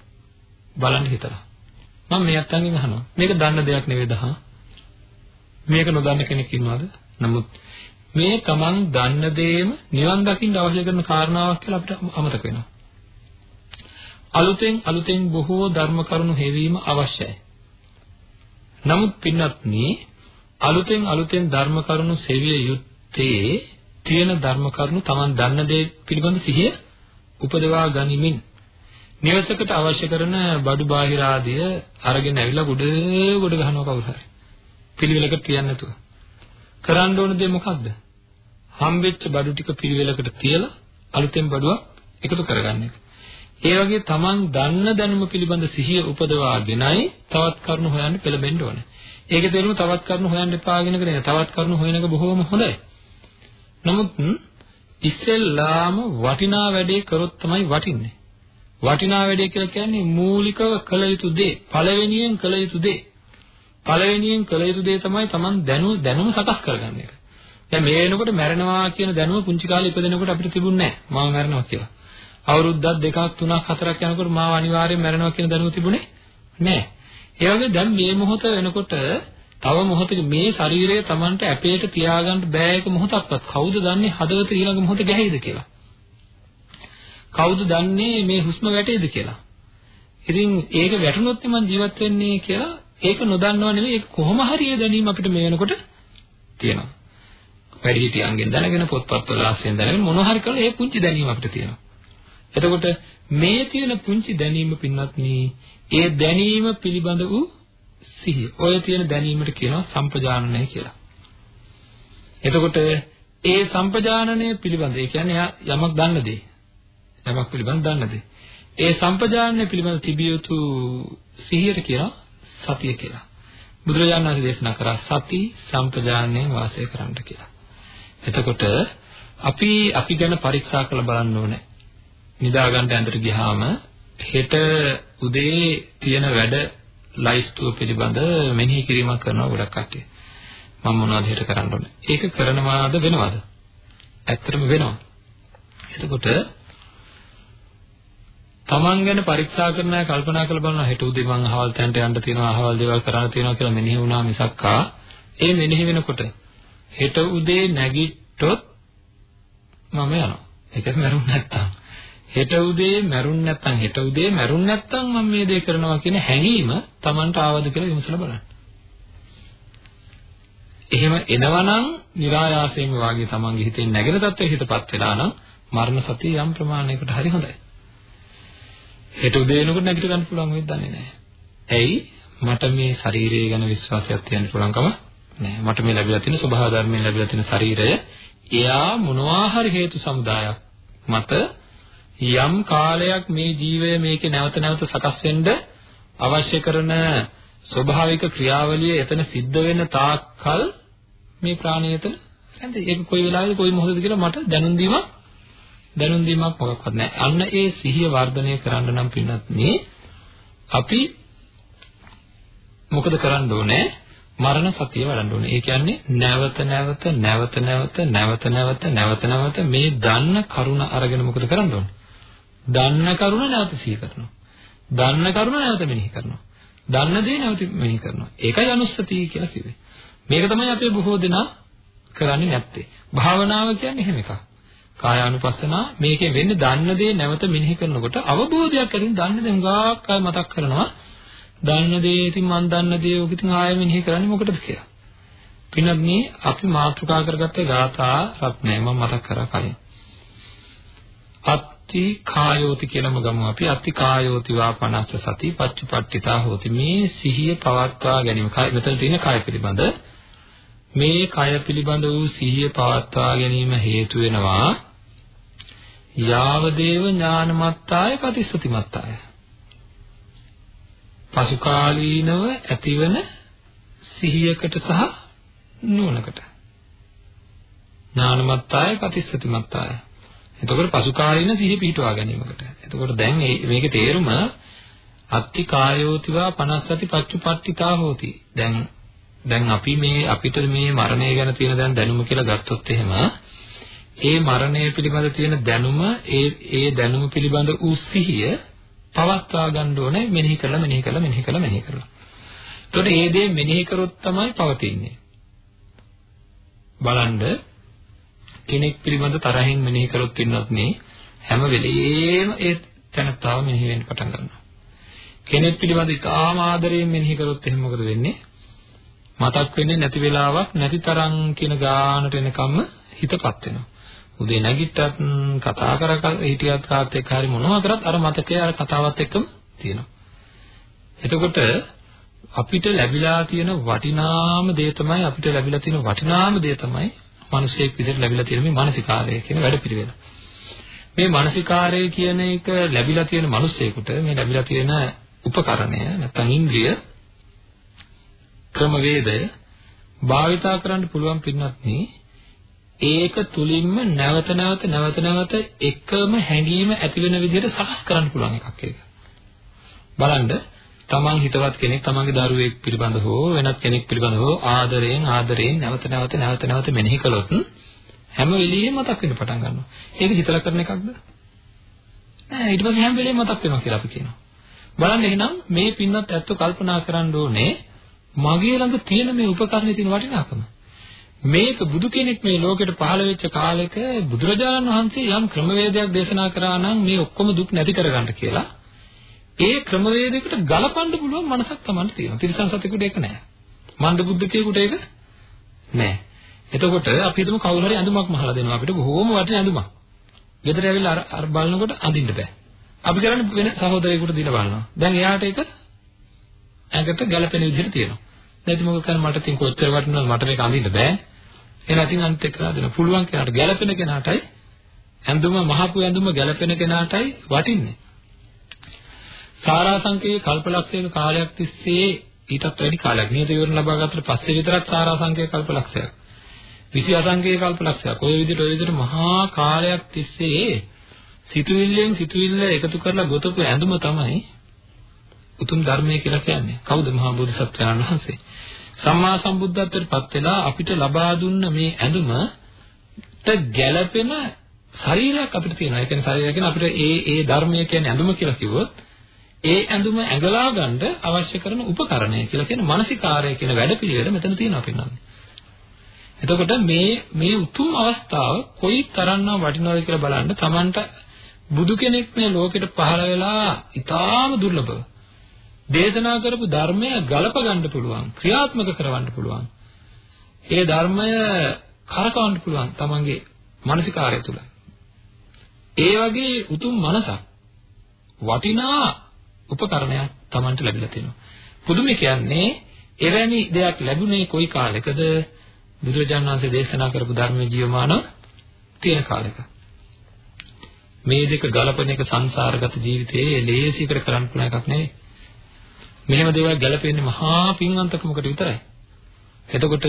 බලන්න හිතලා. මම මේ අත්තන්ගෙන් අහනවා. මේක දන්න දෙයක් නෙවෙයිද හා? මේක නොදන්න කෙනෙක් ඉන්නවද? නමුත් මේ තමන් දන්න දේම නිවන් දකින්න අවශ්‍ය කරන කාරණාවක් කියලා අපිට අමතක වෙනවා. අලුතෙන් අලුතෙන් බොහෝ ධර්ම කරුණු හෙවීම අවශ්‍යයි. නමුත් පින්වත්නි අලුතෙන් අලුතෙන් ධර්ම කරුණු සෙවිය යුත්තේ තියෙන ධර්ම කරුණු Taman දන්න දේ පිළිබඳ සිහිය උපදවා ගනිමින් නිවසකට අවශ්‍ය කරන බඩු බාහිර ආදිය අරගෙන ඇවිල්ලා ගොඩ ගොඩ ගහනවා කවුරු හරි. පිළිවෙලකට කියන්නේ නැතුව. කරන්න ඕන දේ මොකද්ද? හම්බෙච්ච බඩු ටික පිළිවෙලකට තියලා අලුතෙන් බඩුවක් එකතු කරගන්න එක. ඒ වගේ Taman දන්න දැනුම පිළිබඳ සිහිය උපදවාගෙනයි තවත් කරුණු හොයන්න පෙළඹෙන්න ඕනේ. ඒකේ තේරුම තවත් කරුණු හොයන්න එපා කියන එක නෙවෙයි. තවත් කරුණු හොයන එක බොහොම හොඳයි. නමුත් ඉස්සෙල්ලාම වටිනා වැඩේ කරොත් තමයි වටින්නේ. වටිනා වැඩේ කියලා කියන්නේ මූලිකව කළ යුතු දේ, පළවෙනියෙන් කළ යුතු දේ. පළවෙනියෙන් කළ යුතු දේ තමයි Taman දැනුම දැනුම සකස් කරගන්න එක. දැන් මේ වෙනකොට මැරෙනවා කියන දැනුම පුංචි කාලේ ඉපදෙනකොට අපිට තිබුණේ නැහැ. මම මැරෙනවා කියලා. අවුරුද්දක් දෙකක් තුනක් හතරක් යනකොට මාව අනිවාර්යයෙන් මැරෙනවා කියන දැනුම තිබුණේ නැහැ. ඒ වගේ දැන් මේ මොහොත වෙනකොට තව මොහොතක මේ ශරීරය Tamanට ඇපේට තියාගන්න බෑ එක මොහොතක්වත් කවුද දන්නේ හදවත ඊළඟ මොහොත ගැහෙයිද කියලා කවුද දන්නේ මේ හුස්ම වැටේද කියලා ඉතින් ඒක වැටුනොත් මම ජීවත් වෙන්නේ කියලා ඒක නොදන්නව නෙවෙයි ඒක කොහොම හරි දැනීම අපිට මේ වෙනකොට තියෙනවා වැඩිහිටියන්ගෙන් දැනගෙන පොත්පත්වල ආශ්‍රයෙන් දැනගෙන මොන හරි කළා ඒ පුංචි දැනීම අපිට තියෙනවා එතකොට මේ තියෙන පුංචි දැනීම පින්වත්නි ඒ දැනීම පිළිබඳ වූ සිහිය. ඔය තියෙන දැනීමට කියනවා සම්පජානනය කියලා. එතකොට ඒ සම්පජානනය පිළිබඳ ඒ කියන්නේ යමක් දන්න දේ. යමක් පිළිබඳ දන්න දේ. ඒ සම්පජානනය පිළිබඳ තිබිය යුතු සිහියට කියනවා සතිය කියලා. බුදුරජාණන් වහන්සේ දේශනා කරා සති සම්පජානනයෙන් වාසය කරන්න කියලා. එතකොට අපි අපි ගැන පරීක්ෂා කරලා බලන්න ඕනේ. නිදා ගන්න ඇඳට ගියාම හෙට උදේ තියෙන වැඩ ලයිස්තුව පිළිබඳ මෙනෙහි කිරීමක් කරනවා ගොඩක් කට්ටිය. මම මොනවද හෙට කරන්න ඕනේ? ඒක කරනවාද වෙනවද? ඇත්තටම වෙනවා. එතකොට තමන් ගැන පරීක්ෂා කරන අය කල්පනා කරලා බලනවා හෙට උදේ මං අහවල් තැනට යන්න තියෙනවා අහවල් දේවල් කරන්න තියෙනවා කියලා මෙනෙහි වුණා මිසක්කා ඒ මෙනෙහි වෙනකොට හෙට උදේ නැගිට්ටොත් මම යනවා. ඒක මරුන් නැත්තම්. හෙට උදේ මැරුන් නැත්නම් හෙට උදේ මැරුන් නැත්නම් මම මේ දේ කරනවා කියන හැඟීම Tamanට ආවද කියලා විමසලා බලන්න. එහෙම එනවනම් નિરાයාසයෙන්ම වාගේ Tamanගේ හිතේ නැගෙන තත්ත්වයක හිතපත් වෙනා නම් මරණ සතිය යම් ප්‍රමාණයකට හරි හොඳයි. හෙට උදේ එනකොට නැගිට ගන්න පුළුවන් වෙයිද දන්නේ නැහැ. ඇයි? මට මේ ශරීරය ගැන විශ්වාසයක් තියන්න පුළුවන්කම නැහැ. මට මේ ලැබිලා තියෙන ස්වභාව ධර්මයෙන් ලැබිලා තියෙන ශරීරය එයා මොනවා හරි හේතු සමුදායක් මත යම් කාලයක් මේ ජීවය මේකේ නැවත නැවත සකස් වෙන්න අවශ්‍ය කරන ස්වභාවික ක්‍රියාවලිය එතන සිද්ධ වෙන තාක්කල් මේ ප්‍රාණය එතන රැඳේ. ඒක කොයි වෙලාවෙද කොයි මොහොතද කියලා මට දැනුම් දීමක් දැනුම් දීමක් මොකක්වත් නැහැ. අන්න ඒ සිහිය වර්ධනය කරන්න නම් පින්නත් මේ අපි මොකද කරන්න ඕනේ? මරණ සතිය වඩන්න ඕනේ. ඒ කියන්නේ නැවත නැවත නැවත නැවත නැවත නැවත නැවත නැවත මේ දන්න කරුණ අරගෙන මොකද කරන්න ඕනේ? දන්න කරුණ නැවත සිහි කරනවා. දන්න කරුණ නැවත මෙනෙහි කරනවා. දන්න දේ නැවත මෙනෙහි කරනවා. ඒකයි අනුස්සතිය කියලා කිව්වේ. මේක තමයි අපේ බොහෝ දෙනා කරන්නේ නැත්තේ. භාවනාව කියන්නේ එහෙම එකක්. කායානුපස්සනා මේකෙන් වෙන්නේ දන්න දේ නැවත මෙනෙහි කරනකොට අවබෝධයක් ඇතින් දන්න දේ හුඟක් අය මතක් කරනවා. දන්න දේ ඉතින් මම දන්න දේ ඔක ඉතින් ආයෙ මෙනෙහි කරන්නේ මොකටද කියලා. පින්නත් මේ අපි මාතෘකා කරගත්තේ ගාථා රත්නය මම මතක් කරා කලින්. අත් අත්ති කායෝති කියලාම ගමු අපි අත්ති කායෝති වා 50 සති පච්චපට්ඨිතා හෝති මේ සිහිය පවත්වා ගැනීම මෙතන තියෙන කාය පිළිබඳ මේ කය පිළිබඳ වූ සිහිය පවත්වා ගැනීම හේතු වෙනවා යාවදේව ඥානමත්තාය පටිසතිමත්තාය පසුකාලීනව ඇතිවන සිහියකට සහ නුවණකට ඥානමත්තාය පටිසතිමත්තාය එතකොට පසුකාලීන සිහිය පිහිටවා ගැනීමකට. එතකොට දැන් මේකේ තේරුම අත්ති කායෝතිවා 50සති පච්චුපට්ඨිතා හෝති. දැන් දැන් අපි මේ අපිට මේ මරණය ගැන තියෙන දැන් දැනුම කියලා ගත්තොත් එහෙම ඒ මරණය පිළිබඳ තියෙන දැනුම ඒ ඒ දැනුම පිළිබඳ වූ සිහිය පවත්වා ගන්න ඕනේ මෙනෙහි කරලා මෙනෙහි කරලා මෙනෙහි කරලා මෙනෙහි කරලා. එතකොට ඒ දේ මෙනෙහි කරොත් තමයි පවතින්නේ. බලන්න කෙනෙක් පිළිබඳ තරහින් මෙනෙහි කරොත් පින්නත් මේ හැම වෙලෙම ඒ තැනතාව මෙනෙහි වෙන්න පටන් ගන්නවා. කෙනෙක් පිළිබඳ ඉතාම ආදරයෙන් මෙනෙහි කරොත් එහෙනම් මොකද වෙන්නේ? මතක් වෙන්නේ නැති වෙලාවක් නැති තරම් කියන ගානට එනකම්ම හිතපත් වෙනවා. උදේ නැගිට්ටත් කතා කර හිටියත් කාත් එක්ක හරි මොනවා කරත් අර මතකය අර කතාවත් එක්කම තියෙනවා. එතකොට අපිට ලැබිලා තියෙන වටිනාම දේ තමයි අපිට ලැබිලා තියෙන වටිනාම දේ තමයි මිනිසෙක් විදිහට ලැබිලා තියෙන මේ මානසිකාරය කියන වැඩපිළිවෙල. මේ මානසිකාරය කියන එක ලැබිලා තියෙන මිනිසෙකුට මේ ලැබිලා තියෙන උපකරණය නැත්නම් ඉන්ද්‍රිය ක්‍රමවේදය භාවිතා කරන්න පුළුවන් පින්නත් ඒක තුලින්ම නැවත නැවත නැවත නැවත එකම හැඟීම ඇති වෙන විදිහට සකස් කරන්න පුළුවන් එකක් ඒක. බලන්න තමන් හිතවත් කෙනෙක් තමන්ගේ දරුවෙක් පිළිබඳ හෝ වෙනත් කෙනෙක් පිළිබඳ හෝ ආදරයෙන් ආදරයෙන් නැවත නැවත නැවත නැවත මෙනෙහි කළොත් හැම වෙලෙම මතක් වෙන්න පටන් ගන්නවා. ඒක හිතලා කරන එකක්ද? නෑ ඊට පස්සේ හැම වෙලෙම මතක් වෙනවා කියලා අපි කියනවා. බලන්න එහෙනම් මේ පින්නත් ඇත්ත කල්පනා කරන්න ඕනේ මගේ ළඟ තියෙන මේ උපකරණේ තියෙන වටිනාකම. මේක බුදු කෙනෙක් මේ ලෝකෙට පහළ වෙච්ච කාලෙක බුදුරජාණන් වහන්සේ යම් ක්‍රමවේදයක් දේශනා කරා නම් මේ ඔක්කොම දුක් නැති කරගන්න කියලා ඒ ක්‍රමවේදයකට ගලපන්න පුළුවන් මනසක් Tamanට තියෙනවා. තිරසන් සතෙකුට ඒක නැහැ. මන්ද බුද්ධකේකට ඒක නැහැ. එතකොට අපි හිතමු කවුරු හරි ඇඳුමක් මහලා දෙනවා අපිට බොහොම වටින ඇඳුමක්. ගෙදර ඇවිල්ලා අර අර බලනකොට අඳින්න බෑ. අපි කරන්නේ වෙන සහෝදරයෙකුට දීලා බලනවා. දැන් එයාට ඒක ඇඟට ගැළපෙන විදිහට තියෙනවා. නැති මොකද කරන්නේ මට තින් කොච්චර වටිනවද මට මේක අඳින්න බෑ. එහෙනම් ඉතින් අනිත් එක්ක දෙන්න පුළුවන් කෙනාට ගැළපෙන කෙනාටයි ඇඳුම මහපු ඇඳුම ගැළපෙන කෙනාටයි වටින්නේ. සාරාංශකයේ කල්පලක්ෂයක කාලයක් තිස්සේ ඊටත් වැඩි කාලයක් නියත විවරණ ලබා ගත්තට පස්සේ විතරක් සාරාංශකයේ කල්පලක්ෂයක් 20 අසංකයේ කල්පලක්ෂයක් ඔය විදිහට ඔය විදිහට මහා කාලයක් තිස්සේ සිතුවිල්ලෙන් සිතුවිල්ල එකතු කරලා ගොතපු ඇඳුම තමයි උතුම් ධර්මය කියලා කියන්නේ. කවුද මහා බෝධිසත්වයන් වහන්සේ? සම්මා සම්බුද්ධත්වයට පත් වෙලා අපිට ලබා දුන්න මේ ඇඳුමට ගැළපෙන ශරීරයක් අපිට තියෙනවා. ඒ කියන්නේ ශරීරය කියන්නේ අපිට ඒ ඒ ධර්මය කියන්නේ ඇඳුම කියලා කිව්වොත් ඒ ඇඳුම ඇඟලා ගන්න අවශ්‍ය කරන උපකරණය කියලා කියන මානසිකාරය කියන වැඩපිළිවෙල මෙතන තියෙනවා පින්නන්නේ. එතකොට මේ මේ උතුම් අවස්ථාව කොයි තරම්නම් වටිනවද කියලා බලන්න Tamanට බුදු කෙනෙක් මේ ලෝකෙට පහළ වෙලා ඊටාම දුර්ලභව දේශනා කරපු ධර්මය ගලප ගන්න පුළුවන් ක්‍රියාත්මක කරවන්න පුළුවන් ඒ ධර්මය කරකවන්න පුළුවන් Tamanගේ මානසිකාරය තුල ඒ වගේ උතුම් මනසක් වටිනා උපකරණයක් Tamanට ලැබිලා තියෙනවා. පුදුමේ කියන්නේ එවැනි දෙයක් ලැබුණේ කොයි කාලෙකද? බුදුරජාණන් වහන්සේ දේශනා කරපු ධර්මයේ ජීවමාන තියෙන කාලෙක. මේ දෙක ගලපන එක සංසාරගත ජීවිතයේ ලේසියකට කරන්න පුළුවන් එකක් නෙවෙයි. මෙහෙම දේවල් ගැලපෙන්නේ මහා පින්වන්තකමකට විතරයි. එතකොට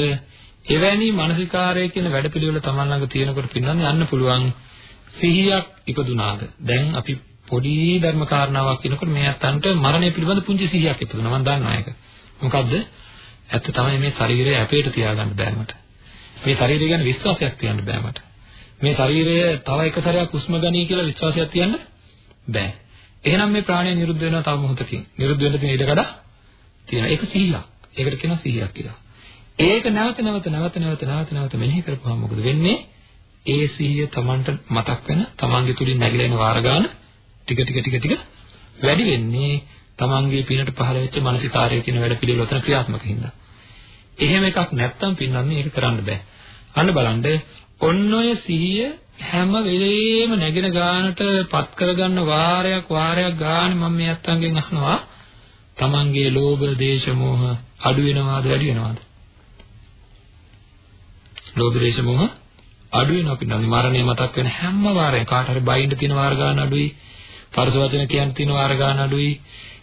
එවැනි මානසිකාරය කියන වැඩපිළිවෙල Taman ළඟ තියෙනකොට පින්නන්නේ යන්න පුළුවන් සිහියක් ඉපදුනාද? දැන් අපි පොඩි ධර්ම කාරණාවක් කියනකොට මේ අතන්ට මරණය පිළිබඳ පුංචි සිහියක් ඉපදුනා. මම දන්නවා ඒක. මොකද්ද? ඇත්ත තමයි මේ ශරීරය අපේට තියාගන්න බෑ මට. මේ ශරීරය ගැන විශ්වාසයක් තියන්න බෑ මට. මේ ශරීරය තව එක සැරයක් හුස්ම ගනී කියලා විශ්වාසයක් තියන්න බෑ. එහෙනම් මේ ප්‍රාණය නිරුද්ධ වෙනවා තව මොහොතකින්. නිරුද්ධ වෙන්න තියෙන ඉඩකඩ තියෙනවා. ඒක සිහියක්. ඒකට කියනවා සිහියක් කියලා. ඒක නැවත නැවත නැවත නැවත නැවත නැවත මෙනෙහි කරපුවාම මොකද වෙන්නේ? ඒ සිහිය Tamanට මතක් වෙන Tamanගේ තුලින් නැగిලා එන වාර ගන්න ටික ටික ටික ටික වැඩි වෙන්නේ තමන්ගේ පිනට පහළ වෙච්ච මානසිකාරය කියන වැඩ පිළිවෙල උතන ක්‍රියාත්මක හින්දා. එහෙම එකක් නැත්තම් පින්නන්නේ ඒක කරන්න බෑ. අන්න බලන්න ඔන්න ඔය සිහිය හැම වෙලේම නැගෙන ගානට පත් කරගන්න වාරයක් වාරයක් ගානේ මම මේ අත්තන්ගෙන් අහනවා තමන්ගේ ලෝභ දේශ මොහ අඩු වෙනවාද වැඩි වෙනවාද? ලෝභ දේශ මොහ අඩු වෙනවා පින්නන්නේ මරණය මතක් වෙන හැම වාරයක කාට හරි බයින්ද තියෙන වාර ගන්න අඩුයි. පරස වචන කියන්න තියෙන වාර ගන්න අඩුයි.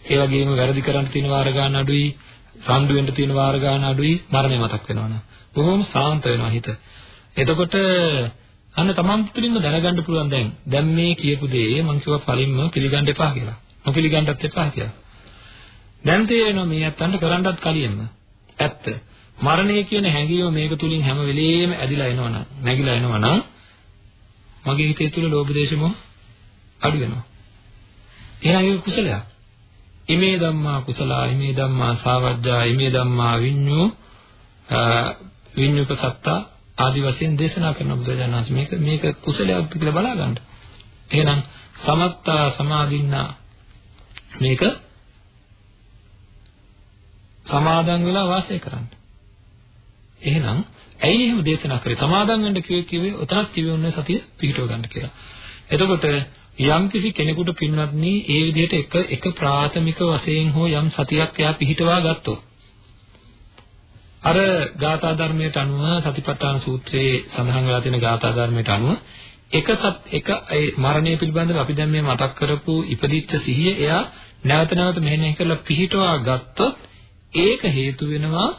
ඒ වගේම වැරදි කරන්න තියෙන වාර ගන්න අඩුයි, රණ්ඩු වෙන්න තියෙන වාර ගන්න අඩුයි, මරණය මතක් වෙනවනේ. බොහොම සාන්ත වෙනවා හිත. එතකොට අන්න තමන් තුළින්ම දැනගන්න පුළුවන් දැන් දැන් මේ කියපු දේ මම කිව්වා කලින්ම පිළිගන්න එපා කියලා. නොපිළිගන්නත් එපා කියලා. දැන් තේරෙනවා මේ අත්තන්ට කරන්නත් කලින්ම ඇත්ත. මරණය කියන හැඟීම මේක තුලින් හැම වෙලෙම ඇදිලා එනවනම් නැగిලා එනවනම් මගේ හිතේ තුල ලෝභ දේශ මොහ අඩු වෙනවා. එහෙනම් ඒක කුසලයක්. ඉමේ ධම්මා කුසලා ඉමේ ධම්මා සාවජ්ජා ඉමේ ධම්මා විඤ්ඤු විඤ්ඤුපසත්තා ආදි වශයෙන් දේශනා කරන බුදුරජාණන් වහන්සේ මේක මේක කුසලයක්ද කියලා බලා ගන්න. එහෙනම් සමත්තා සමාදින්නා මේක සමාදන් වෙලා වාසය කරන්න. එහෙනම් ඇයි එහෙම දේශනා කරේ? සමාදන් වෙන්න කිව්වේ කිව්වේ උතනක් කිව්වේ ඔන්න සතිය පිහිටව ගන්න කියලා. එතකොට යම් කිසි කෙනෙකුට පින්වත්නි ඒ විදිහට එක එක ප්‍රාථමික වශයෙන් හෝ යම් සතියක් එයා පිහිටවා ගත්තොත් අර ගාථා ධර්මයට අනුව සතිපට්ඨාන සූත්‍රයේ සඳහන් වෙලා තියෙන ගාථා ධර්මයට අනුව එක සත් එක ඒ මරණය පිළිබඳව අපි දැන් මේ මතක් කරපු ඉපදිච්ච සිහිය එයා නැවත නැවත මෙහෙණි කරලා පිහිටවා ගත්තොත් ඒක හේතු වෙනවා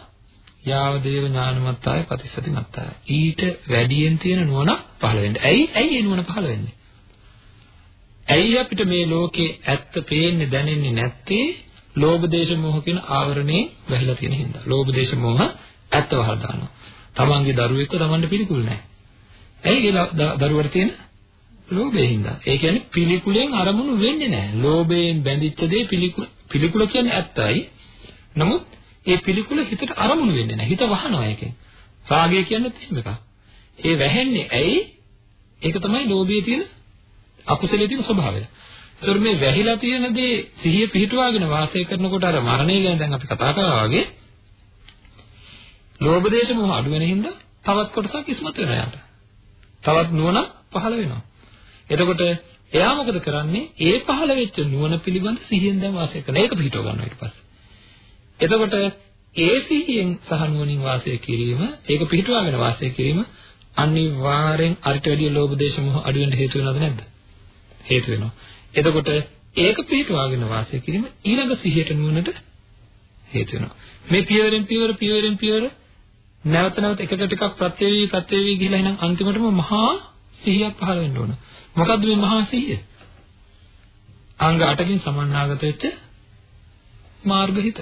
යාව දේව ඥානමත්තාය ප්‍රතිසති මත්තාය ඊට වැඩියෙන් තියෙන නුවණ පහළ වෙන්නේ. ඇයි ඇයි ඒ නුවණ පහළ වෙන්නේ? ඇයි අපිට මේ ලෝකේ ඇත්ත පේන්නේ දැනෙන්නේ නැත්තේ? ලෝභ දේශ මොහ කියන ආවරණේ වැහිලා තියෙන හින්දා. ලෝභ දේශ මොහ ඇත්ත වහලා දානවා. තමන්ගේ දරුවෙක්ව තමන්ට පිළිකුල් නැහැ. ඇයි ඒ දරුවට තියෙන ලෝභයෙන් හින්දා. ඒ කියන්නේ පිළිකුලෙන් අරමුණු වෙන්නේ නැහැ. ලෝභයෙන් බැඳිච්ච දේ පිළිකුල පිළිකුල කියන්නේ ඇත්තයි. නමුත් ඒ පිළිකුල හිතට අරමුණු වෙන්නේ නැහැ. හිත වහනවා ඒකෙන්. රාගය කියන්නේ එහෙම එකක්. ඒ වැහෙන්නේ ඇයි? ඒක තමයි ලෝභයේ තියෙන අකුසලයේ තියෙන ස්වභාවය. ඒතර මේ වැහිලා තියෙන දේ සිහිය පිහිටුවාගෙන වාසය කරනකොට අර මරණය ගැන දැන් අපි කතා කරා වගේ ලෝභ දේශ මොහ අඩු වෙන හින්දා තවත් කොටසක් ඉස්මතු වෙනවා යාට. තවත් නුවණ පහළ වෙනවා. එතකොට එයා මොකද කරන්නේ? ඒ පහළ වෙච්ච නුවණ පිළිබඳ සිහියෙන් දැන් වාසය කරන. ඒක පිළිටව ගන්නවා ඊට පස්සේ. එතකොට ඒ සිහියෙන් සහ නුවණින් වාසය කිරීම, ඒක පිළිටවාගෙන වාසය කිරීම අනිවාර්යෙන් අරිට වැඩිය ලෝභ දේශ මොහ අඩු වෙන්න හේතු වෙනවද නැද්ද? හේතු වෙනවා. එතකොට ඒක පිළිටවාගෙන වාසය කිරීම ඊළඟ සිහියට නුවණට හේතු වෙනවා. මේ පියවරෙන් පියවර පියවරෙන් පියවර නැවත නැවත එකකට එකක් ප්‍රත්‍යවේවි ප්‍රත්‍යවේවි ගිහිලා එහෙනම් අන්තිමටම මහා සිහියක් පහළ වෙන්න ඕන. මොකද්ද මේ මහා සිහිය? අංග 8කින් සමන්නාගත වෙච්ච මාර්ගහිත.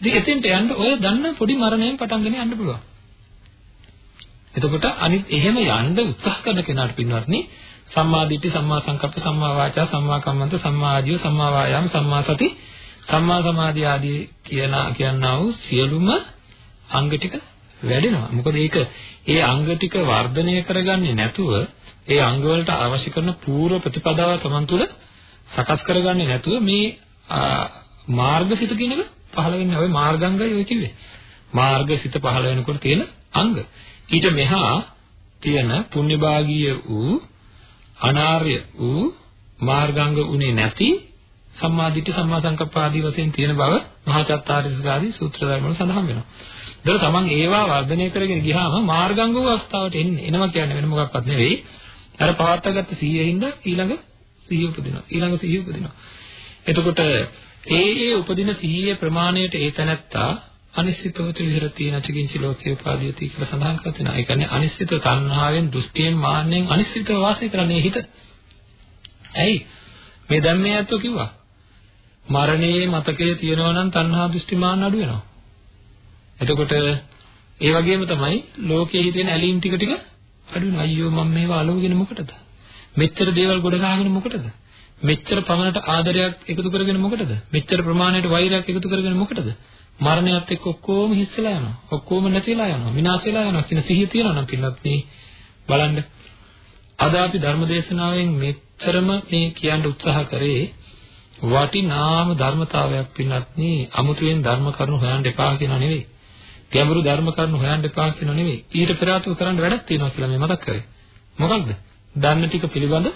ඉතින් එතෙන්ට යන්න ඔය දන්න පොඩි මරණයෙන් පටන් ගෙන යන්න පුළුවන්. එතකොට අනිත් එහෙම යන්න උත්සාහ කරන කෙනාට පින්වත්නි සම්මා දිට්ඨි සම්මා සංකප්ප සම්මා වාචා සම්මා කම්මන්ත සම්මා ආජීව සම්මා වායාම සම්මා සති සම්මා සමාධි ආදී කියන කියනා වූ සියලුම අංග ටික වැඩෙනවා. මොකද ඒක ඒ අංග ටික වර්ධනය කරගන්නේ නැතුව ඒ අංග වලට අවශ්‍ය කරන පූර්ව ප්‍රතිපදාව Taman තුල සකස් කරගන්නේ නැතුව මේ මාර්ගසිත කියන එක පහළ වෙන්නේ ඔය මාර්ගංගය ඔය කිව්වේ. මාර්ගසිත පහළ වෙනකොට තියෙන අංග. ඊට මෙහා තියෙන පුණ්‍යභාගීය වූ අනාර්ය වූ මාර්ගාංග උනේ නැති සම්මාදිට්ඨි සම්මා සංකප්ප ආදී වශයෙන් තියෙන බව මහා චත්තාරීසකාදී සූත්‍ර ධර්ම වල සඳහන් වෙනවා. ඒතර තමන් ඒවා වර්ධනය කරගෙන ගියාම මාර්ගාංග වූ අවස්ථාවට එන්නේ. එනවා කියන්නේ වෙන මොකක්වත් නෙවෙයි. අර පවත්වාගත්ත සීයෙහිඳ ඊළඟ සිහිය උපදිනවා. ඊළඟ සිහිය උපදිනවා. එතකොට ඒ ඒ උපදින සිහියේ ප්‍රමාණයට ඒ තැනත්තා අනිශ්චිතවතු විහෙරති නැචකින්චි ලෝකේ උපාදීයති කියලා සඳහන් කරලා තියෙනවා. ඒ කියන්නේ අනිශ්චිත තණ්හාවෙන්, දෘෂ්ටියෙන්, මාන්නෙන් අනිශ්චිතව වාසය කරන්නේ හිත. ඇයි? මේ දැන් මේ අතෝ කිව්වා. මරණයේ මතකයේ තියෙනවා නම් තණ්හා දෘෂ්ටි මාන්න අඩු වෙනවා. එතකොට ඒ වගේම තමයි ලෝකයේ හිතෙන ඇලීම් ටික ටික අඩු වෙනවා. අයියෝ මම මේවා අලෝගෙන මොකටද? මෙච්චර දේවල් ගොඩ ගහගෙන මොකටද? මෙච්චර පමණට ආදරයක් එකතු කරගෙන මොකටද? මෙච්චර ප්‍රමාණයට වෛරයක් එකතු කරගෙන මොකටද? මරණයත් එක්ක ඔක්කොම හිස්සලා යනවා. ඔක්කොම නැතිලා යනවා. විනාශ වෙලා යනවා කියන සිහිය තියෙනවා නම් පින්නත් මේ බලන්න. අද අපි ධර්මදේශනාවෙන් මෙච්චරම මේ කියන්න උත්සාහ කරේ වටිනාම ධර්මතාවයක් පින්නත් නේ අමුතුවෙන් ධර්ම කරුණු හොයන්න එපා කියනා නෙවෙයි. ගැඹුරු ධර්ම කරුණු හොයන්න එපා කියනා නෙවෙයි. ඊට පෙර ආතුව කරන්න වැඩක් තියෙනවා කියලා මේ මතක් කරේ. මොකක්ද? දන්න ටික පිළිබඳ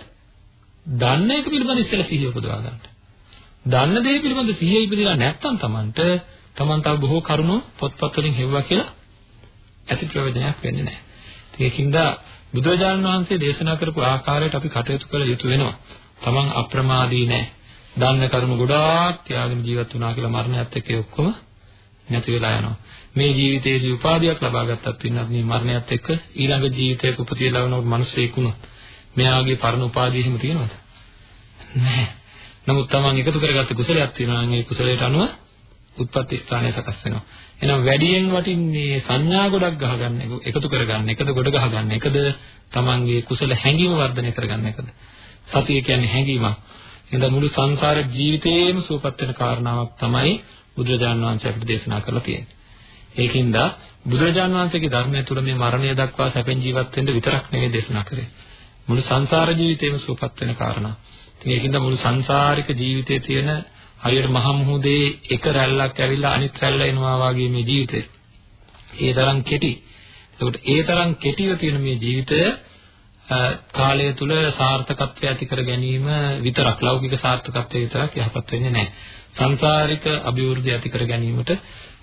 දන්න එක පිළිබඳ ඉස්සෙල්ලා සිහිය උපදවා ගන්න. දන්න දේ පිළිබඳ සිහිය ඉපදිලා නැත්නම් Tamanට Taman තව බොහෝ කරුණු පොත්පත් වලින් හෙව්වා කියලා ඇති ප්‍රයෝජනයක් වෙන්නේ නැහැ. ඒකින්ද බුදුරජාණන් වහන්සේ දේශනා කරපු ආකාරයට අපි කටයුතු කළ යුතු වෙනවා. Taman අප්‍රමාදී නැහැ. දන්න කරුණු ගොඩාක් තියාගෙන ජීවත් වුණා කියලා මරණයත් එක්ක ඔක්කොම නැති වෙලා යනවා. මේ ජීවිතයේදී උපාධියක් ලබා ගත්තත් පින්නත් මේ මරණයත් එක්ක ඊළඟ ජීවිතයක උපතිය ලැබනකොට මිනිස්සෙක් වුණොත් මෙයාගේ පරණ උපාධිය එහෙම තියෙනවද? නැහැ. නමුත් Taman එකතු කරගත්ත කුසලයක් තියෙනවා නම් ඒ කුසලයට අනුව උත්පත්ති ස්ථානය සකස් වෙනවා. එහෙනම් වැඩියෙන් වටින්නේ සංඥා ගොඩක් ගහගන්න එක, එකතු කරගන්න එකද ගොඩ ගහගන්න එකද Tamanගේ කුසල හැඟීම වර්ධනය කරගන්න එකද? සතිය කියන්නේ හැඟීමක්. එහෙනම් මුළු සංසාර ජීවිතේම සුවපත් වෙන කාරණාවක් තමයි බුදුරජාණන් වහන්සේ අපිට දේශනා කරලා තියෙන්නේ. ඒකින්ද බුදුරජාණන් වහන්සේගේ ධර්මය තුළ මේ මරණය දක්වා සැපෙන් ජීවත් වෙන්න විතරක් නෙවෙයි දේශනා කරේ. මුළු සංසාර ජීවිතේම සුවපත් වෙන කාරණා. ඉතින් ඒකින්ද මුළු සංසාරික ජීවිතයේ තියෙන හරියට මහ මුහුදේ එක රැල්ලක් ඇවිල්ලා අනිත් රැල්ල එනවා වගේ මේ ජීවිතේ. ඒ තරම් කෙටි. ඒකට ඒ තරම් කෙටිව තියෙන මේ ජීවිතය කාලය තුල සාර්ථකත්වය ඇති කර ගැනීම විතරක් ලෞකික සාර්ථකත්වය විතරක් යහපත් වෙන්නේ නැහැ. සංසාරික අභිවෘද්ධිය ඇති කර ගැනීමට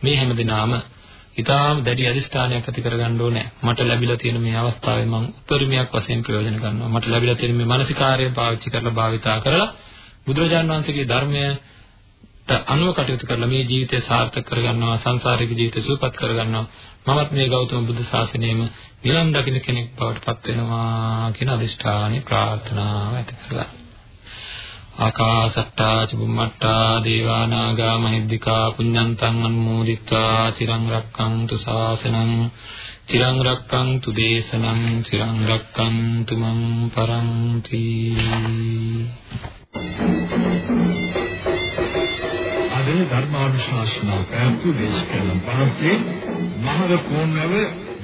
මේ හැමදෙනාම ඊටාම දැඩි අදිස්ථානයක් ඇති කරගන්න ඕනේ. මට ලැබිලා තියෙන මේ අවස්ථාවේ මම උපරිමයක් වශයෙන් ප්‍රයෝජන ගන්නවා. මට ලැබිලා තියෙන මේ මානසිකාර්යය පාවිච්චි කරලා භාවිතා කරලා බුදුරජාන් වහන්සේගේ ධර්මයට අනුව කටයුතු කරලා මේ ජීවිතය සාර්ථක කරගන්නවා සංසාරික ජීවිතය සුවපත් කරගන්නවා. මමත් මේ ගෞතම බුදු සාසනයෙම නිවන් දකින්න කෙනෙක් බවට පත් වෙනවා කියන අදිෂ්ඨානය ප්‍රාර්ථනාව ඇති කරලා. ආකාසට්ටා චුම්මට්ටා දේවා නාග මහිද්దికා පුඤ්ඤන්තං අනුමෝදිත්වා. චිරං රක්ඛන්තු සාසනං චිරං රක්ඛන්තු දේශනං චිරං රක්ඛන්තු මං පරන්ති. Thank you. අද ධර්මානුශාසනා පැවතු දේශකයන් වහන්සේ මහව කෝණව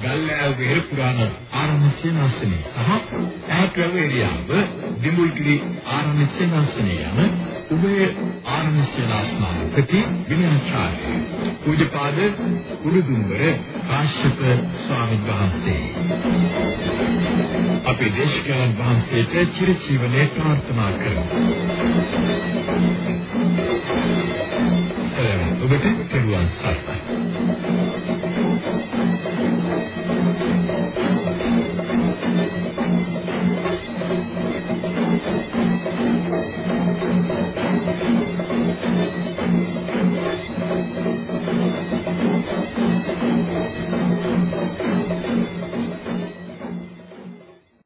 ගල්ලෑව වෙහෙර පුරාණ ආරණ්‍ය සේනාසනේ සහ ඈත්වැව එරියාව දිඹුල්ගිරි ආරණ්‍ය සේනාසනේ යන උභය ආරණ්‍ය සේනාසනාධිපති විනයාචාර්ය පූජ්‍යපාද කුරුදුම්බර කාශ්‍යප ස්වාමීන් වහන්සේ. අපේ දේශකයන් වහන්සේට චිරජීවනයේ ප්‍රාර්ථනා කරමු. But in the.